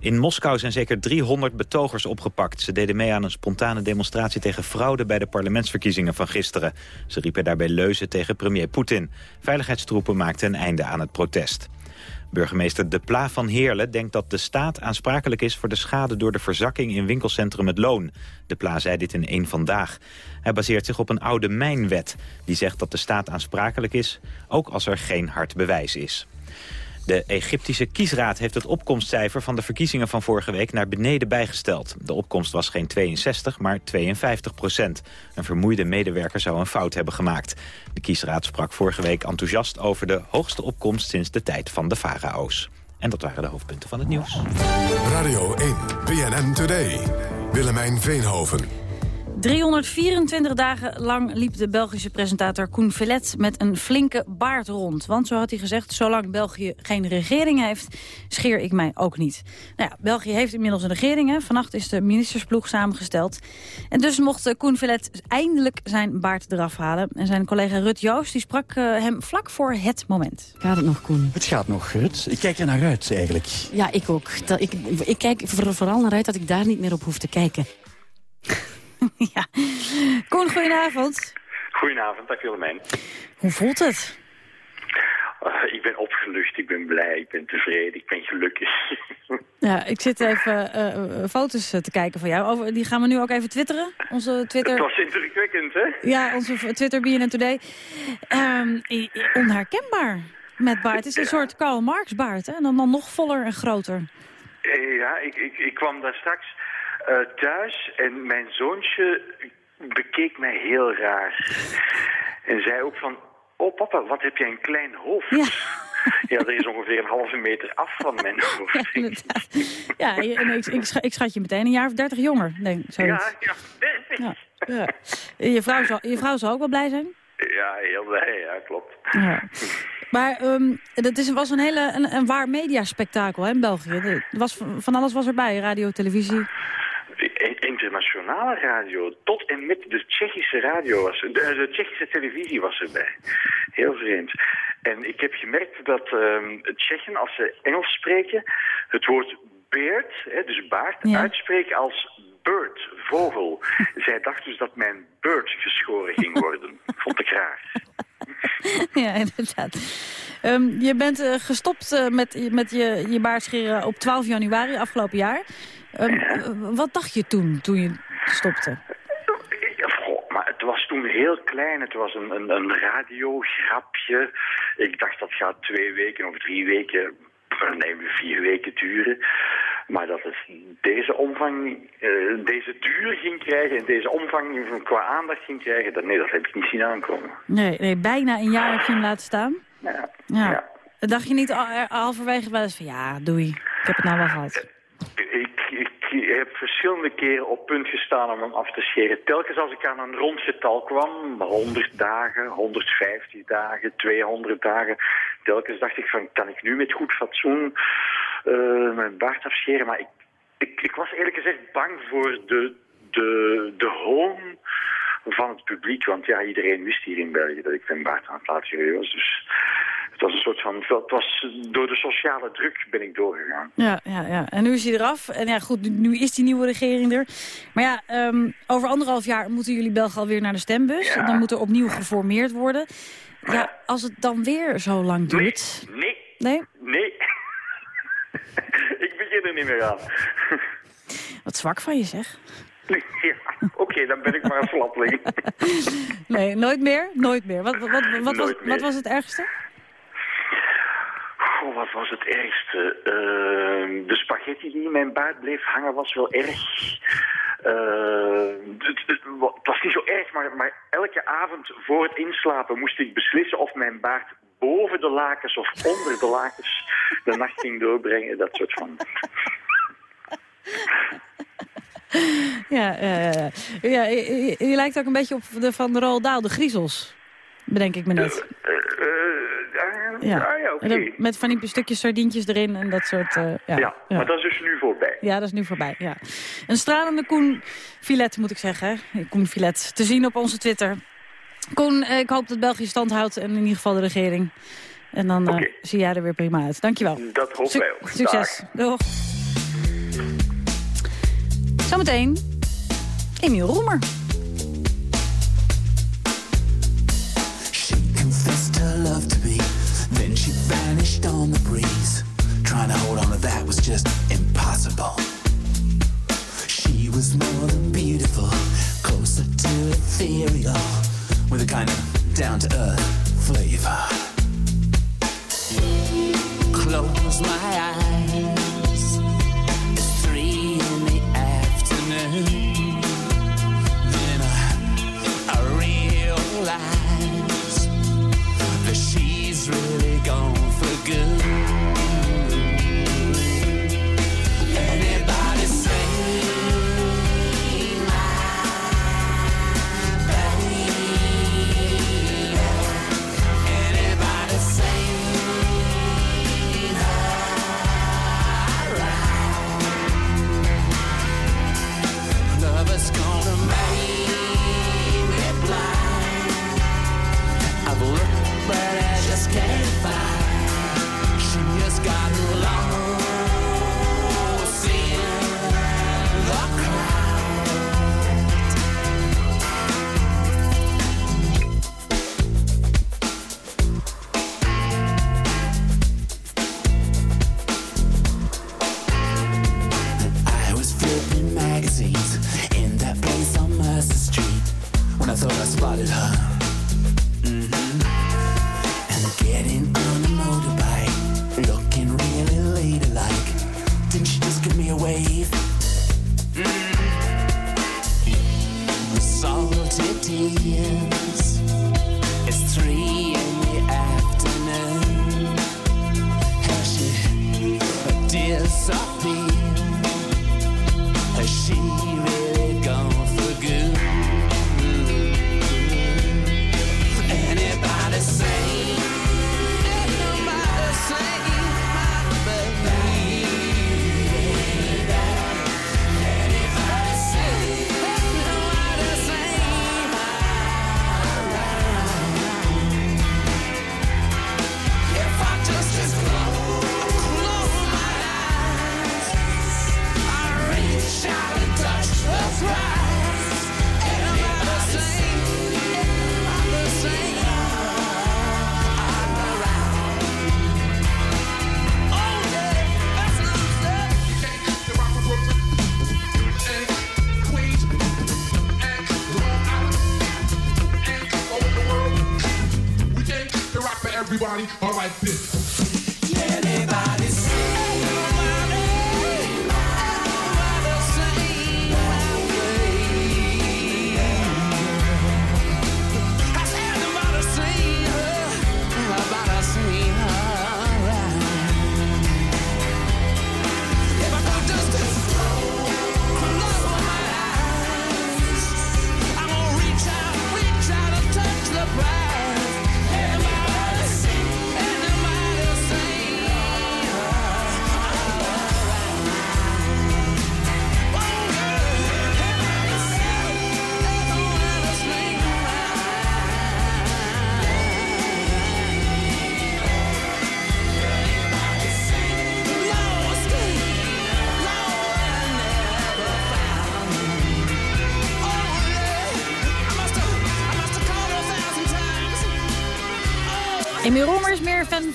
In Moskou zijn zeker 300 betogers opgepakt. Ze deden mee aan een spontane demonstratie tegen fraude bij de parlementsverkiezingen van gisteren. Ze riepen daarbij leuzen tegen premier Poetin. Veiligheidstroepen maakten een einde aan het protest. Burgemeester De Pla van Heerlen denkt dat de staat aansprakelijk is voor de schade door de verzakking in winkelcentrum Het Loon. De Pla zei dit in één Vandaag. Hij baseert zich op een oude mijnwet die zegt dat de staat aansprakelijk is, ook als er geen hard bewijs is. De Egyptische kiesraad heeft het opkomstcijfer van de verkiezingen van vorige week naar beneden bijgesteld. De opkomst was geen 62, maar 52 procent. Een vermoeide medewerker zou een fout hebben gemaakt. De kiesraad sprak vorige week enthousiast over de hoogste opkomst sinds de tijd van de farao's. En dat waren de hoofdpunten van het nieuws. Radio 1. BNN Today. Willemijn Veenhoven. 324 dagen lang liep de Belgische presentator Koen Villet met een flinke baard rond. Want zo had hij gezegd, zolang België geen regering heeft, scheer ik mij ook niet. Nou ja, België heeft inmiddels een regering. Hè. Vannacht is de ministersploeg samengesteld. En dus mocht eh, Koen Villet eindelijk zijn baard eraf halen. En zijn collega Rut Joost die sprak eh, hem vlak voor het moment. Gaat het nog, Koen? Het gaat nog, Rut. Ik kijk er naar uit, eigenlijk. Ja, ik ook. Dat, ik, ik kijk er vooral naar uit dat ik daar niet meer op hoef te kijken. ja. Koen, goedenavond. Goedenavond, dag Willemijn. Hoe voelt het? Uh, ik ben opgelucht, ik ben blij, ik ben tevreden, ik ben gelukkig. Ja, ik zit even uh, foto's te kijken van jou. Over, die gaan we nu ook even twitteren. Onze Twitter... Het was indrukwekkend, hè? Ja, onze Twitter BNN Today. Um, onherkenbaar met baard. Het is een soort Karl Marx baard, hè? En dan, dan nog voller en groter. Ja, ik, ik, ik kwam daar straks uh, thuis en mijn zoontje bekeek mij heel raar. En zei ook van, oh papa, wat heb jij een klein hoofd. Ja. ja, er is ongeveer een halve meter af van mijn hoofd. Ja, en ik, ik, schat, ik, schat je meteen een jaar of dertig jonger, denk ik. Ja, ja, ja, ja. Je, vrouw zal, je vrouw zal ook wel blij zijn? Ja, heel blij, ja, klopt. Ja. Maar um, dat is, was een hele een, een waar mediaspectakel hè, in België. Er was, van alles was erbij, radio, televisie internationale radio. Tot en met de Tsjechische radio was de, de Tsjechische televisie was erbij. Heel vreemd. En ik heb gemerkt dat um, Tsjechen, als ze Engels spreken, het woord beard, hè, dus baard, ja. uitspreken als bird, vogel. Zij dacht dus dat mijn bird geschoren ging worden. Vond ik raar. Ja, inderdaad. Um, je bent uh, gestopt uh, met, met je, je baardscheren op 12 januari afgelopen jaar. Um, ja. Wat dacht je toen, toen je stopte? Het was toen heel klein. Het was een, een, een radiograpje. Ik dacht dat gaat twee weken of drie weken, nee, vier weken duren. Maar dat het deze omvang, uh, deze duur ging krijgen en deze omvang qua aandacht ging krijgen, dat, nee, dat heb ik niet zien aankomen. Nee, nee bijna een jaar heb je hem laten staan. Ja. ja. ja. Dacht je niet al, halverwege wel eens van ja, doei, ik heb het nou wel gehad? Ik, ik heb verschillende keren op punt gestaan om hem af te scheren. Telkens als ik aan een rond getal kwam, 100 dagen, 150 dagen, 200 dagen, telkens dacht ik van, kan ik nu met goed fatsoen uh, mijn baard afscheren? Maar ik, ik, was eerlijk gezegd bang voor de, de, de hoon van het publiek. Want ja, iedereen wist hier in België dat ik mijn baard aan het laten was. Dus het was een soort van, het was door de sociale druk ben ik doorgegaan. Ja, ja, ja. En nu is hij eraf. En ja, goed, nu is die nieuwe regering er. Maar ja, um, over anderhalf jaar moeten jullie Belgen alweer naar de stembus. Ja. Dan moet er opnieuw geformeerd worden. Ja, als het dan weer zo lang duurt... Nee, nee. Nee? Nee. ik begin er niet meer aan. Wat zwak van je, zeg. Ja, oké, okay, dan ben ik maar een flapling. nee, nooit meer? Nooit meer. Wat, wat, wat, was, meer. wat was het ergste? Goh, wat was het ergste? Ehm, de spaghetti die in mijn baard bleef hangen was wel erg. Ehm, het, het- het was niet zo erg, maar, maar elke avond voor het inslapen moest ik beslissen of mijn baard boven de lakens of onder de lakens de nacht ging doorbrengen. Dat soort van. Ja, eh, ja je, je- lijkt ook een beetje op de van de Roald Dahl, de griezels. Bedenk ik me net. Eh, Ja, oké. Met van die stukjes sardientjes erin en dat soort... eh, ja, Ja, maar dat is dus nu voorbij. Ja, dat is nu voorbij. Ja. Een stralende Koen Filet, moet ik zeggen. Koen Filet, te zien op onze Twitter. Koen, eh, ik hoop dat België stand houdt en in ieder geval de regering. En dan eh, zie jij er weer prima uit. Dankjewel. Dat hopen wij ook. Succes. Doeg. Zometeen Emiel Roemer. On the breeze. Trying to hold on to that was just impossible. She was more than beautiful, closer to ethereal, with a kind of down to earth flavor. Close my eyes,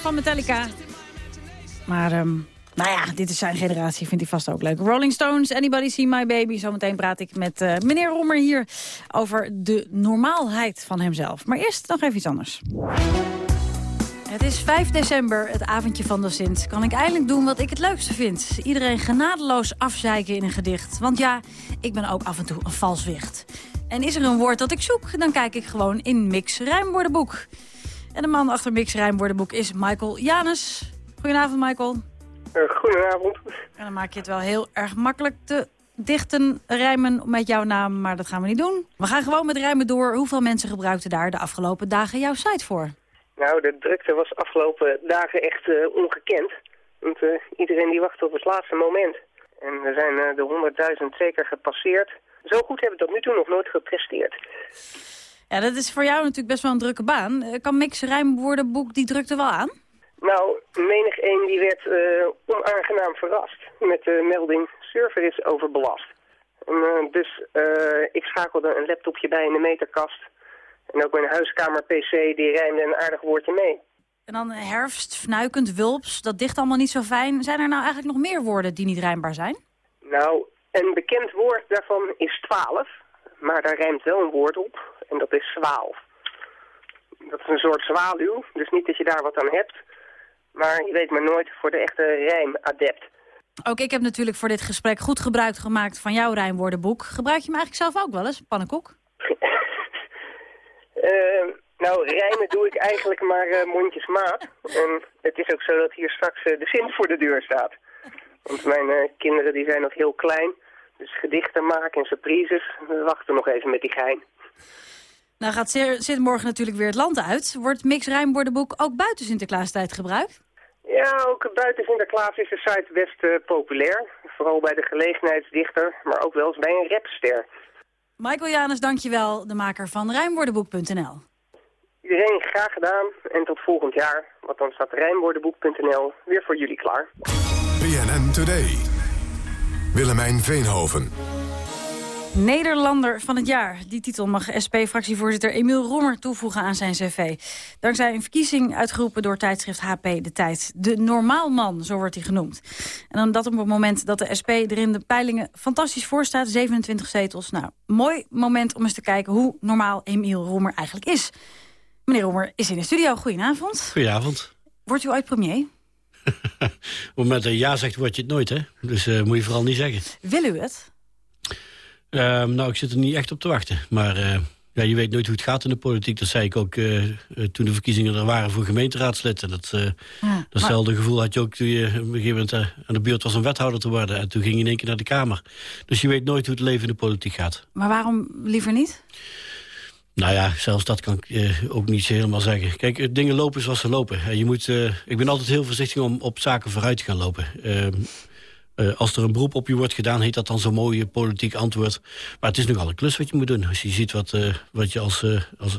van Metallica. Maar, ehm, nou ja, dit is zijn generatie, vindt hij vast ook leuk. Rolling Stones, Anybody See My Baby. Zometeen praat ik met eh, meneer Roemer hier over de normaalheid van hemzelf. Maar eerst nog even iets anders. Het is 5 december, het avondje van de Sint. Kan ik eindelijk doen wat ik het leukste vind. Iedereen genadeloos afzeiken in een gedicht. Want ja, ik ben ook af en toe een valswicht. En is er een woord dat ik zoek, dan kijk ik gewoon in Mix Rijmwoordenboek. En de man achter Mix Rijmwoordenboek is Michael Janus. Goedenavond, Michael. goedenavond. En dan maak je het wel heel erg makkelijk te dichten, rijmen met jouw naam, maar dat gaan we niet doen. We gaan gewoon met rijmen door. Hoeveel mensen gebruikten daar de afgelopen dagen jouw site voor? Nou, de drukte was afgelopen dagen echt eh, ongekend. Want eh, iedereen die wacht op het laatste moment. En we zijn eh, de 100.000 zeker gepasseerd. Zo goed hebben we tot nu toe nog nooit gepresteerd. Ja, dat is voor jou natuurlijk best wel een drukke baan. Eh, Kan Mix Rijmwoordenboek die drukte wel aan? Nou, menig een die werd eh, onaangenaam verrast met de melding server is overbelast. En, eh, dus ik schakelde een laptopje bij in de meterkast. En ook mijn huiskamer-pc die rijmde een aardig woordje mee. En dan herfst, fnuikend, wulps, dat dicht allemaal niet zo fijn. Zijn er nou eigenlijk nog meer woorden die niet rijmbaar zijn? Nou, een bekend woord daarvan is 12. Maar daar rijmt wel een woord op. En dat is zwaalf. Dat is een soort zwaluw. Dus niet dat je daar wat aan hebt. Maar je weet maar nooit voor de echte rijmadept. Ook ik heb natuurlijk voor dit gesprek goed gebruik gemaakt van jouw rijmwoordenboek. Gebruik je hem eigenlijk zelf ook wel eens, pannenkoek? Eh, nou, rijmen doe ik eigenlijk maar eh, mondjesmaat. En het is ook zo dat hier straks eh, de Sint voor de deur staat. Want mijn kinderen die zijn nog heel klein. Dus gedichten maken en surprises. We wachten nog even met die gein. Nou gaat Sint morgen natuurlijk weer het land uit. Wordt Mix Rijmwoordenboek ook buiten Sinterklaastijd gebruikt? Ja, ook buiten Sinterklaas is de site best eh, populair. Vooral bij de gelegenheidsdichter, maar ook wel eens bij een rapster. Michael Janus, dankjewel, de maker van Rijmwoordenboek.nl. Iedereen graag gedaan en tot volgend jaar. Want dan staat rijmwoordenboek.nl weer voor jullie klaar. BNN Today. Willemijn Veenhoven. Nederlander van het jaar. Die titel mag SP-fractievoorzitter Emiel Roemer toevoegen aan zijn cv. Dankzij een verkiezing uitgeroepen door tijdschrift HP De Tijd. De normaalman, zo wordt hij genoemd. En dan dat op het moment dat de SP er in de peilingen fantastisch voor staat. 27 zetels. Nou, mooi moment om eens te kijken hoe normaal Emiel Roemer eigenlijk is. Meneer Roemer is in de studio. Goedenavond. Goedenavond. Wordt u ooit premier? Op het moment dat je ja zegt, word je het nooit, hè? Dus eh, moet je vooral niet zeggen. Wil u het? Ehm, nou, ik zit er niet echt op te wachten. Maar eh, ja, je weet nooit hoe het gaat in de politiek. Dat zei ik ook eh, eh, toen de verkiezingen er waren voor gemeenteraadslid. En Dat, datzelfde gevoel had je ook toen je op een gegeven moment aan de beurt was om wethouder te worden. En toen ging je in één keer naar de Kamer. Dus je weet nooit hoe het leven in de politiek gaat. Maar waarom liever niet? Nou ja, zelfs dat kan ik eh, ook niet helemaal zeggen. Kijk, dingen lopen zoals ze lopen. En je moet, eh, ik ben altijd heel voorzichtig om op zaken vooruit te gaan lopen. Ehm, eh, als er een beroep op je wordt gedaan, heet dat dan zo'n mooie politiek antwoord. Maar het is nogal een klus wat je moet doen. Als je ziet wat, eh, wat je als, eh, als,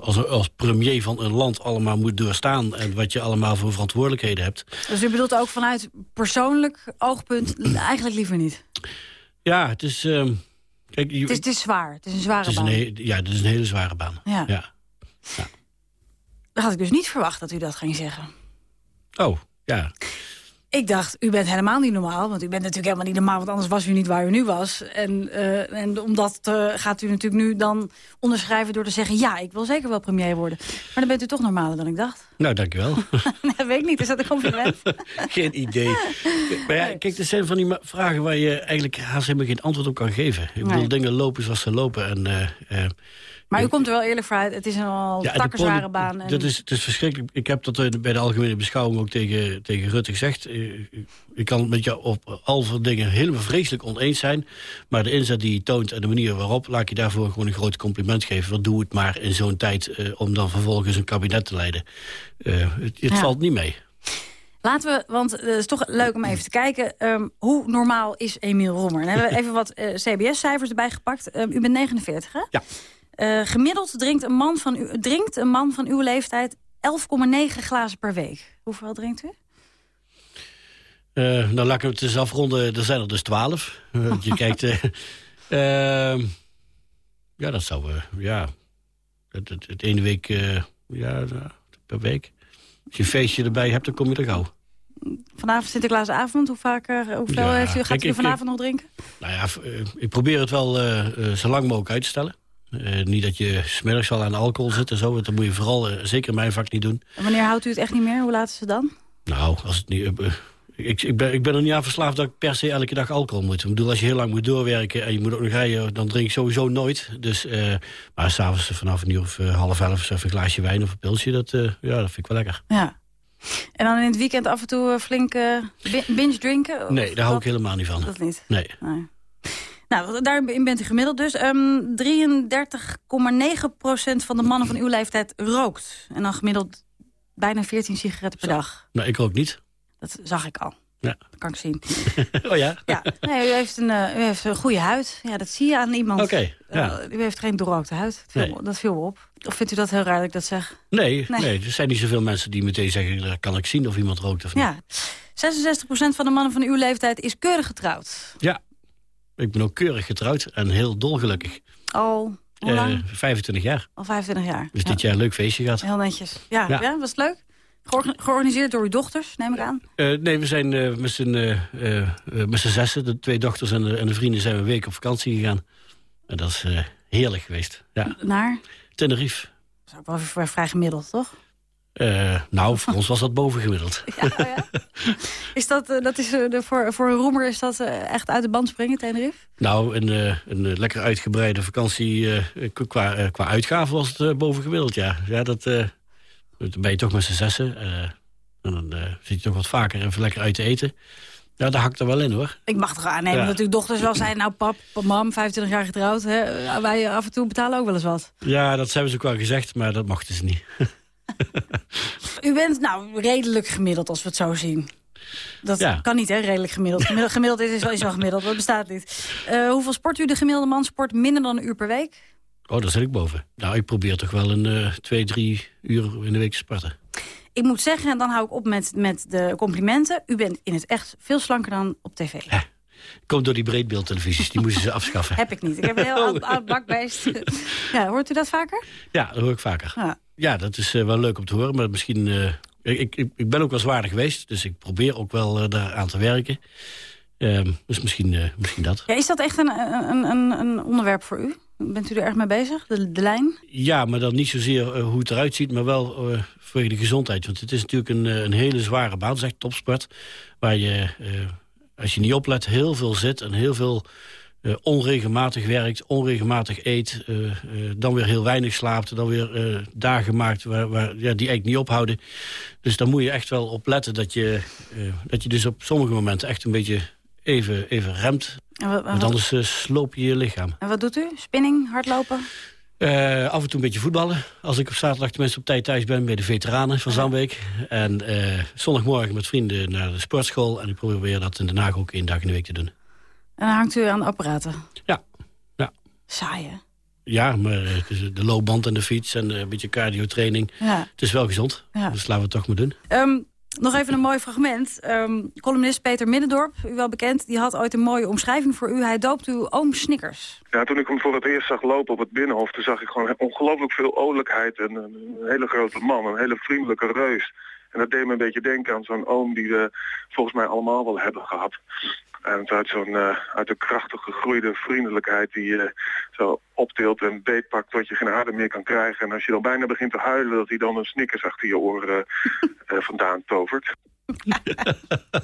als, als premier van een land allemaal moet doorstaan... en wat je allemaal voor verantwoordelijkheden hebt. Dus u bedoelt ook vanuit persoonlijk oogpunt eigenlijk liever niet? Ja, het is... ehm, kijk, je- Het is, het is zwaar. Het is een zware het is baan. ja, het is een hele zware baan. Ja. ja. Dat had ik dus niet verwacht dat u dat ging zeggen. Oh, ja. Ik dacht, u bent helemaal niet normaal. Want u bent natuurlijk helemaal niet normaal, want anders was u niet waar u nu was. En, en omdat eh, gaat u natuurlijk nu dan onderschrijven door te zeggen... ja, ik wil zeker wel premier worden. Maar dan bent u toch normaler dan ik dacht. Nou, dankjewel. nee, weet ik niet. Is dat een compliment? geen idee. Maar ja, kijk, er zijn van die vragen waar je eigenlijk haast helemaal geen antwoord op kan geven. Ik bedoel, Nee. dingen lopen zoals ze lopen. En, eh, eh, Maar u komt er wel eerlijk voor uit. Het is een al ja, takkerzware baan. En... Dat is, het is verschrikkelijk. Ik heb dat eh, bij de algemene beschouwing ook tegen, tegen Rutte gezegd. Eh, Ik kan het met jou op al veel dingen helemaal vreselijk oneens zijn. Maar de inzet die je toont en de manier waarop... laat ik je daarvoor gewoon een groot compliment geven. Want doe het maar in zo'n tijd eh, om dan vervolgens een kabinet te leiden. Eh, het het Ja. valt niet mee. Laten we, want eh, het is toch leuk om even te kijken... ehm, hoe normaal is Emiel Roemer? Dan hebben we even wat eh, CBS-cijfers erbij gepakt. Ehm, u bent 49, hè? Ja. Eh, gemiddeld drinkt een, man van u, drinkt een man van uw leeftijd 11,9 glazen per week. Hoeveel drinkt u? Eh, nou, laat ik het eens afronden. Er zijn er dus twaalf. Want je kijkt... eh, ehm, ja, dat zou... eh, ja, het, het, het ene week... eh, ja, per week. Als je een feestje erbij hebt, dan kom je er gauw. Vanavond Sinterklaasavond, hoe vaak, eh, hoeveel Ja, heeft u, gaat u ik- vanavond nog drinken? Nou ja, eh, ik probeer het wel eh, eh, zo lang mogelijk uit te stellen. Eh, niet dat je smiddags al aan alcohol zit en zo. Dat moet je vooral, eh, zeker in mijn vak, niet doen. En wanneer houdt u het echt niet meer? Hoe laat is het dan? Nou, als het niet... eh, ik, ik, ben, ik ben er niet aan verslaafd dat ik per se elke dag alcohol moet. Ik bedoel, als je heel lang moet doorwerken en je moet ook nog rijden... dan drink ik sowieso nooit. Dus, maar s'avonds vanaf een uur of half elf... een glaasje wijn of een pilsje, dat, ja, dat vind ik wel lekker. Ja. En dan in het weekend af en toe flink bi- binge drinken? Nee, daar hou ik helemaal niet van. Dat niet? Nee. Nee. Nou, daarin bent u gemiddeld dus. Ehm 33,9% van de mannen van uw leeftijd rookt. En dan gemiddeld bijna 14 sigaretten per dag. Nou, ik ook niet. Dat zag ik al. Ja. Dat kan ik zien. oh ja? Ja, nee, u, heeft een, eh, u heeft een goede huid. Ja, dat zie je aan iemand. Oké, ja. Eh, u heeft geen doorrookte huid. Dat viel, Nee. dat viel me op. Of vindt u dat heel raar dat ik dat zeg? Nee, Nee. nee. er zijn niet zoveel mensen die meteen zeggen... "Dat kan ik zien of iemand rookt of niet. Ja. 66% van de mannen van uw leeftijd is keurig getrouwd. Ja. Ik ben ook keurig getrouwd en heel dolgelukkig. Al, hoe Eh, lang? 25 jaar. Al 25 jaar. Dus Ja. dit jaar een leuk feestje gehad. Heel netjes. Ja, ja. Ja. was het leuk? Georga- georganiseerd door uw dochters, neem ik aan. Eh, nee, we zijn eh, met z'n met z'n zessen, de twee dochters en de, en de vrienden, zijn we een week op vakantie gegaan. En dat is heerlijk geweest. Ja. Naar? Tenerife. Dat is ook wel vrij gemiddeld, toch? Eh, nou, voor ons was dat bovengemiddeld. Is dat, eh, dat is, eh, de, voor, voor een roemer is dat echt uit de band springen, Tenerife? Nou, een, een lekker uitgebreide vakantie qua, qua uitgaven was het bovengemiddeld, ja. ja dat, dan ben je toch met z'n zessen. en dan zit je toch wat vaker even lekker uit te eten. Ja, daar hakt er wel in, hoor. Ik mag toch aannemen Ja. dat uw dochters wel zijn... nou pap, mam, 25 jaar getrouwd. Hè? Wij af en toe betalen ook wel eens wat. Ja, dat hebben ze ook wel gezegd, maar dat mochten ze niet. U bent nou redelijk gemiddeld als we het zo zien. Dat Ja. kan niet, hè, redelijk gemiddeld. Gemiddeld, gemiddeld is, wel, is wel gemiddeld, dat bestaat niet. Eh, hoeveel sport u de gemiddelde man? Sport minder dan een uur per week? Oh, daar zit ik boven. Nou, ik probeer toch wel een eh, twee, drie uur in de week te sporten. Ik moet zeggen, en dan hou ik op met, met de complimenten... u bent in het echt veel slanker dan op tv. Komt door die breedbeeldtelevisies, die moesten ze afschaffen. Heb ik niet. Ik heb een heel oud, oud bakbeest. ja, hoort u dat vaker? Ja, dat hoor ik vaker. Ja. Ja, dat is eh, wel leuk om te horen, maar misschien... eh, ik, ik, ik ben ook wel zwaarder geweest, dus ik probeer ook wel eh, daar aan te werken. Ehm, dus misschien, misschien dat. Ja, is dat echt een, een, een, een onderwerp voor u? Bent u er erg mee bezig, de, de lijn? Ja, maar dan niet zozeer hoe het eruit ziet, maar wel voor de gezondheid. Want het is natuurlijk een, een hele zware baan, zeg topsport. Waar je, als je niet oplet, heel veel zit en heel veel eh, onregelmatig werkt, onregelmatig eet. eh, eh, dan weer heel weinig slaapt, dan weer dagen maakt waar, waar, ja, die eigenlijk niet ophouden. Dus daar moet je echt wel op letten dat je, dat je dus op sommige momenten echt een beetje even, even remt. Wat, Want anders sloop je je lichaam. en wat doet u? Spinning, hardlopen? Af en toe een beetje voetballen. Als ik op zaterdag tenminste op tijd thuis ben bij de veteranen van Zandbeek. En zondagmorgen met vrienden naar de sportschool. En ik probeer dat in Den Haag ook één dag in de week te doen. En dan hangt u aan de apparaten? Ja. ja. Saai, hè? Ja, maar eh, is de loopband en de fiets en eh, een beetje cardio-training. Ja. Het is wel gezond, Ja. dus laten we het toch maar doen. Ehm, nog even een mooi fragment. Ehm, columnist Peter Middendorp, u wel bekend, die had ooit een mooie omschrijving voor u. Hij doopt uw oom Snickers. Ja, toen ik hem voor het eerst zag lopen op het Binnenhof... toen zag ik gewoon ongelooflijk veel olijkheid en een hele grote man. Een hele vriendelijke reus. En dat deed me een beetje denken aan zo'n oom die we volgens mij allemaal wel hebben gehad. En het uit zo'n eh, uit een krachtig gegroeide vriendelijkheid die je zo optilt en beetpakt tot je geen adem meer kan krijgen. En als je dan bijna begint te huilen, dat hij dan een snickers achter je oren eh, eh, vandaan tovert.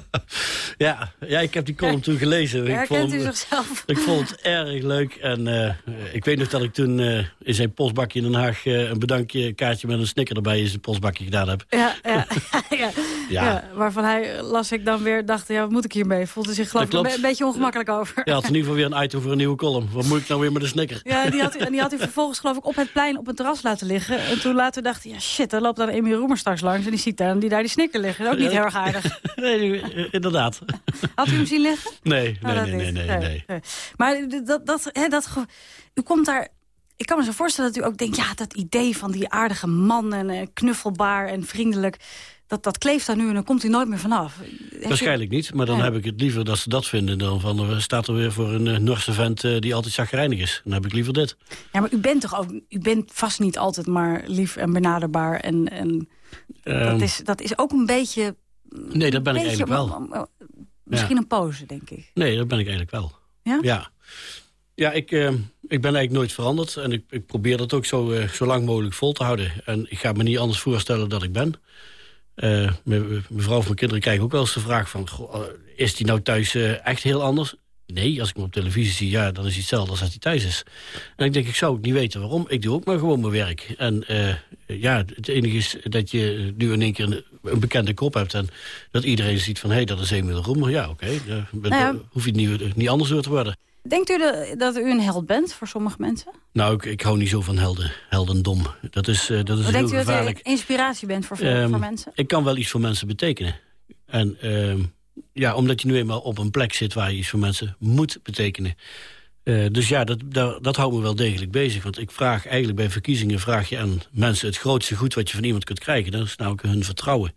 Ja, ja, ik heb die column toen gelezen. Ik vond, u zichzelf? ik vond het erg leuk. En eh, ik weet nog dat ik toen eh, in zijn postbakje in Den Haag... eh, een bedankje kaartje met een snicker erbij in zijn postbakje gedaan heb. Ja, ja, ja, Ja. ja. waarvan hij, las ik dan weer, dacht, ja, wat moet ik hiermee? Voelde zich geloof ik een, een beetje ongemakkelijk over. Je had in ieder geval weer een item voor een nieuwe column. Wat moet ik nou weer met een snicker? Ja, die had, en die had u vervolgens geloof ik op het plein op het terras laten liggen. En toen later dacht hij, ja shit, daar loopt dan Amy Roemer straks langs... en die ziet daar, die daar die snicker liggen. Dat is ook niet heel erg aardig. nee, eh, inderdaad. Had u hem zien liggen? Nee, Oh, nee, dat nee, nee, niet. nee, nee. Maar dat, dat, hè, dat, u komt daar... Ik kan me zo voorstellen dat u ook denkt... ja, dat idee van die aardige man en eh, knuffelbaar en vriendelijk... Dat, dat kleeft aan u en dan komt u nooit meer vanaf. Waarschijnlijk niet, maar dan Ja. heb ik het liever dat ze dat vinden... dan van, er staat er weer voor een eh, Norse vent eh, die altijd chagrijnig is. Dan heb ik liever dit. Ja, maar u bent toch ook... U bent vast niet altijd maar lief en benaderbaar. En, en dat, Ehm, is, dat is ook een beetje... Nee, dat ben ik eigenlijk wel. Misschien Ja. een pose, denk ik. Nee, dat ben ik eigenlijk wel. Ja? Ja. Ja, ik, eh, ik ben eigenlijk nooit veranderd. En ik, ik probeer dat ook zo, eh, zo lang mogelijk vol te houden. En ik ga me niet anders voorstellen dat ik ben. Eh, mijn mevrouw of mijn kinderen krijgen ook wel eens de vraag van... goh, eh, is die nou thuis eh, echt heel anders? Nee, als ik hem op televisie zie, ja, dan is hij hetzelfde als dat hij thuis is. En ik denk, ik zou niet weten waarom. Ik doe ook maar gewoon mijn werk. En ja, het enige is dat je nu in één keer een, een bekende kop hebt... en dat iedereen ziet van, hé, hey, dat is Emil Roemer. Ja, oké, dan Nou ja. hoef je niet, niet anders door te worden. Denkt u de- dat u een held bent voor sommige mensen? Nou, ik, ik hou niet zo van helden, heldendom. Dat is, eh, dat is heel denkt u dat u inspiratie bent voor, veel, Ehm, voor mensen? Ik kan wel iets voor mensen betekenen. En ehm, ja, omdat je nu eenmaal op een plek zit waar je iets voor mensen moet betekenen. Eh, dus ja, dat, dat, dat houdt me wel degelijk bezig. Want ik vraag eigenlijk bij verkiezingen vraag je aan mensen het grootste goed wat je van iemand kunt krijgen. Dat is namelijk hun vertrouwen.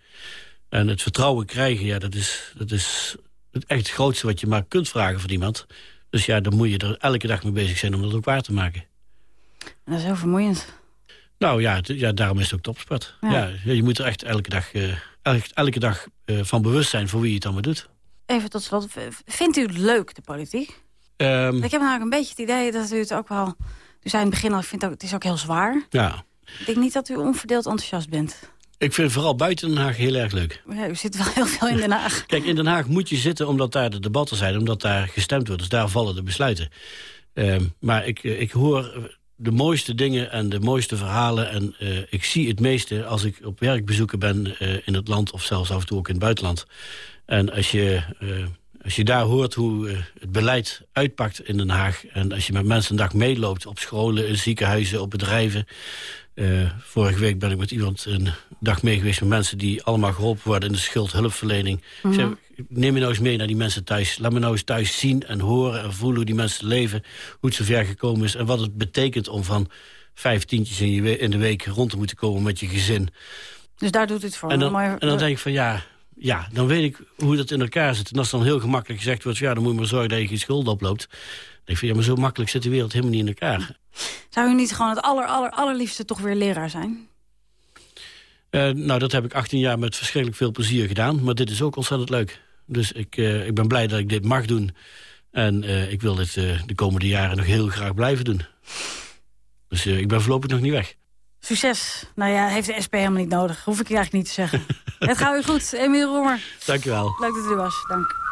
En het vertrouwen krijgen, ja, dat is, dat is het echt het grootste wat je maar kunt vragen van iemand. Dus ja, dan moet je er elke dag mee bezig zijn om dat ook waar te maken. Dat is heel vermoeiend. Nou ja, ja daarom is het ook topsport. Ja. Je moet er echt elke dag, eh, elke, elke dag eh, van bewust zijn voor wie je het maar doet. Even tot slot. Vindt u het leuk, de politiek? Ehm, Ik heb namelijk een beetje het idee dat u het ook wel... U zei in het begin al, ik vind het, ook, het is ook heel zwaar. ja. Ik denk niet dat u onverdeeld enthousiast bent. Ik vind vooral buiten Den Haag heel erg leuk. Ja, u zit wel heel veel in Den Haag. Kijk, in Den Haag moet je zitten omdat daar de debatten zijn, omdat daar gestemd wordt. Dus daar vallen de besluiten. Ehm, maar ik, eh, ik hoor de mooiste dingen en de mooiste verhalen. En eh, ik zie het meeste als ik op werkbezoeken ben eh, in het land... of zelfs af en toe ook in het buitenland. En als je, als je daar hoort hoe het beleid uitpakt in Den Haag... en als je met mensen een dag meeloopt op scholen, in ziekenhuizen, op bedrijven... Eh, vorige week ben ik met iemand een dag mee geweest met mensen... die allemaal geholpen worden in de schuldhulpverlening. Ik zei, neem me nou eens mee naar die mensen thuis. Laat me nou eens thuis zien en horen en voelen hoe die mensen leven. Hoe het zover gekomen is en wat het betekent om van vijf tientjes in, je in de week rond te moeten komen met je gezin. Dus daar doet het voor. En dan, Maar- en dan denk ik van ja, ja, dan weet ik hoe dat in elkaar zit. En als dan heel gemakkelijk gezegd wordt... ja, dan moet je maar zorgen dat je geen schulden oploopt. Ik van ja, maar zo makkelijk zit de wereld helemaal niet in elkaar. Zou u niet gewoon het aller, aller, allerliefste toch weer leraar zijn? Eh, nou, dat heb ik 18 jaar met verschrikkelijk veel plezier gedaan. Maar dit is ook ontzettend leuk. Dus ik, eh, ik ben blij dat ik dit mag doen. En eh, ik wil dit de komende jaren nog heel graag blijven doen. Dus ik ben voorlopig nog niet weg. Succes. Nou ja, heeft de SP helemaal niet nodig. Hoef ik je eigenlijk niet te zeggen. het gaat u goed, Emiel Roemer. Dank je wel. Leuk dat u er was. Dank.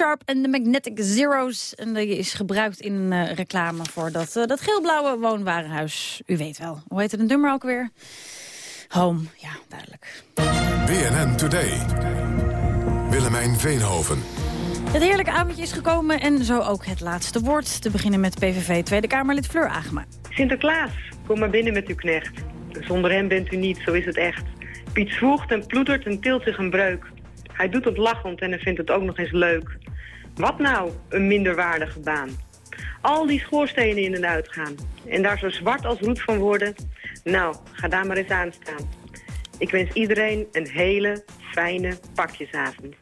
Sharp en de Magnetic Zeros. En die is gebruikt in een eh, reclame voor dat, eh, dat geel-blauwe woonwarenhuis. U weet wel. Hoe heet het nummer ook weer? Home, ja, duidelijk. BNN Today. Willemijn Veenhoven. Het heerlijke avondje is gekomen en zo ook het laatste woord. Te beginnen met PVV Tweede Kamerlid Fleur Agema. Sinterklaas, kom maar binnen met uw knecht. Zonder hem bent u niet, zo is het echt. Piet zwoegt en ploetert en tilt zich een breuk. Hij doet het lachend en hij vindt het ook nog eens leuk. Wat nou, een minderwaardige baan? Al die schoorstenen in en uitgaan. En daar zo zwart als roet van worden. Nou, ga daar maar eens aan staan. Ik wens iedereen een hele fijne pakjesavond.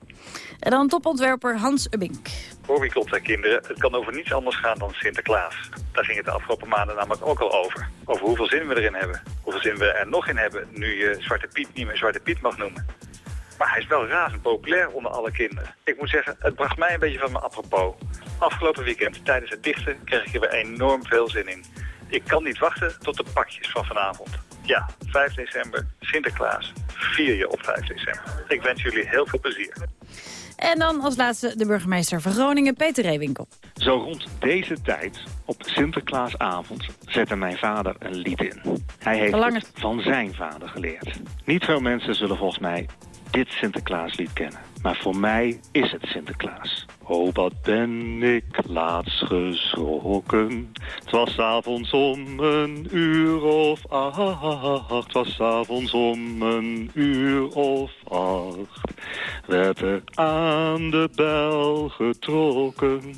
En dan topontwerper Hans Ubbink. Voor wie klopt zijn kinderen? Het kan over niets anders gaan dan Sinterklaas. Daar ging het de afgelopen maanden namelijk ook al over. Over hoeveel zin we erin hebben. Hoeveel zin we er nog in hebben nu je Zwarte Piet niet meer Zwarte Piet mag noemen. Maar hij is wel razend populair onder alle kinderen. Ik moet zeggen, het bracht mij een beetje van mijn apropos. Afgelopen weekend, tijdens het dichten, kreeg ik er weer enorm veel zin in. Ik kan niet wachten tot de pakjes van vanavond. Ja, 5 december, Sinterklaas. Vier je op 5 december. Ik wens jullie heel veel plezier. En dan als laatste de burgemeester van Groningen, Peter Reewinkel. Zo rond deze tijd, op Sinterklaasavond, zette mijn vader een lied in. Hij heeft het van zijn vader geleerd. Niet veel mensen zullen volgens mij dit Sinterklaaslied kennen. Maar voor mij is het Sinterklaas. Oh, wat ben ik laatst geschrokken. Het was avonds om een uur of acht. Het was avonds om een uur of acht. Werd er aan de bel getrokken.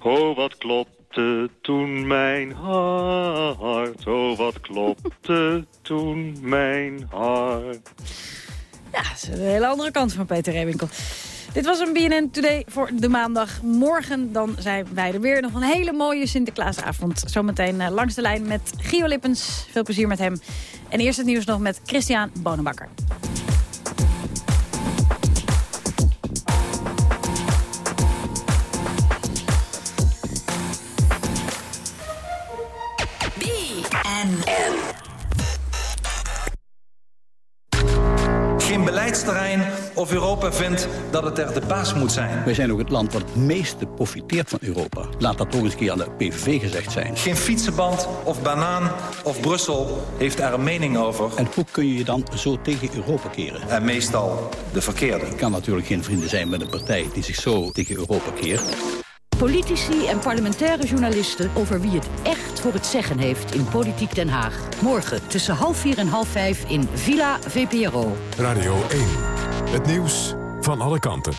Oh, wat klopte toen mijn hart. Oh, wat klopte toen mijn hart. Ja, dat is een hele andere kant van Peter Reewinkel. Dit was een BNN Today voor de maandag. Morgen dan zijn wij er weer. Nog een hele mooie Sinterklaasavond. Zometeen eh, langs de lijn met Gio Lippens. Veel plezier met hem. En eerst het nieuws nog met Christian Bonenbakker. Het er de baas moet zijn. Wij zijn ook het land wat het meeste profiteert van Europa. Laat dat toch eens een keer aan de PVV gezegd zijn. Geen fietsenband of banaan of Brussel heeft er een mening over. En hoe kun je je dan zo tegen Europa keren? En meestal de verkeerde. Ik kan natuurlijk geen vrienden zijn met een partij die zich zo tegen Europa keert. Politici en parlementaire journalisten over wie het echt voor het zeggen heeft in Politiek Den Haag. Morgen tussen half vier en half vijf in Villa VPRO. Radio 1. Het nieuws van alle kanten.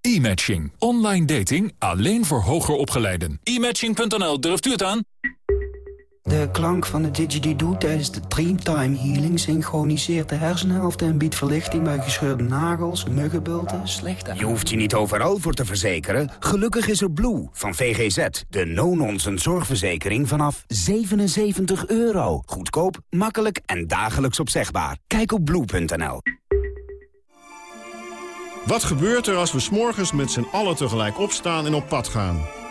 E-matching. Online dating alleen voor hoger opgeleiden. E-matching.nl, durft u het aan? De klank van de didgeridoo tijdens de Dreamtime Healing synchroniseert de hersenhelft en biedt verlichting bij gescheurde nagels, muggenbulten, slechte Je hoeft je niet overal voor te verzekeren. Gelukkig is er Blue van VGZ. De no-nonsense zorgverzekering vanaf 77 euro. Goedkoop, makkelijk en dagelijks opzegbaar. Kijk op blue.nl. Wat gebeurt er als we s'morgens met z'n allen tegelijk opstaan en op pad gaan?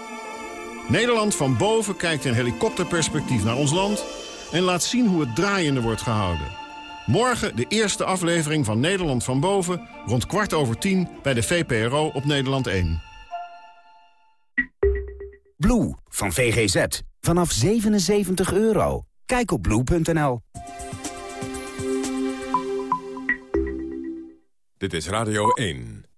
Nederland van boven kijkt in helikopterperspectief naar ons land... en laat zien hoe het draaiende wordt gehouden. Morgen de eerste aflevering van Nederland van boven... rond kwart over tien bij de VPRO op Nederland 1. Blue van VGZ. Vanaf 77 euro. Kijk op blue.nl. Dit is Radio 1.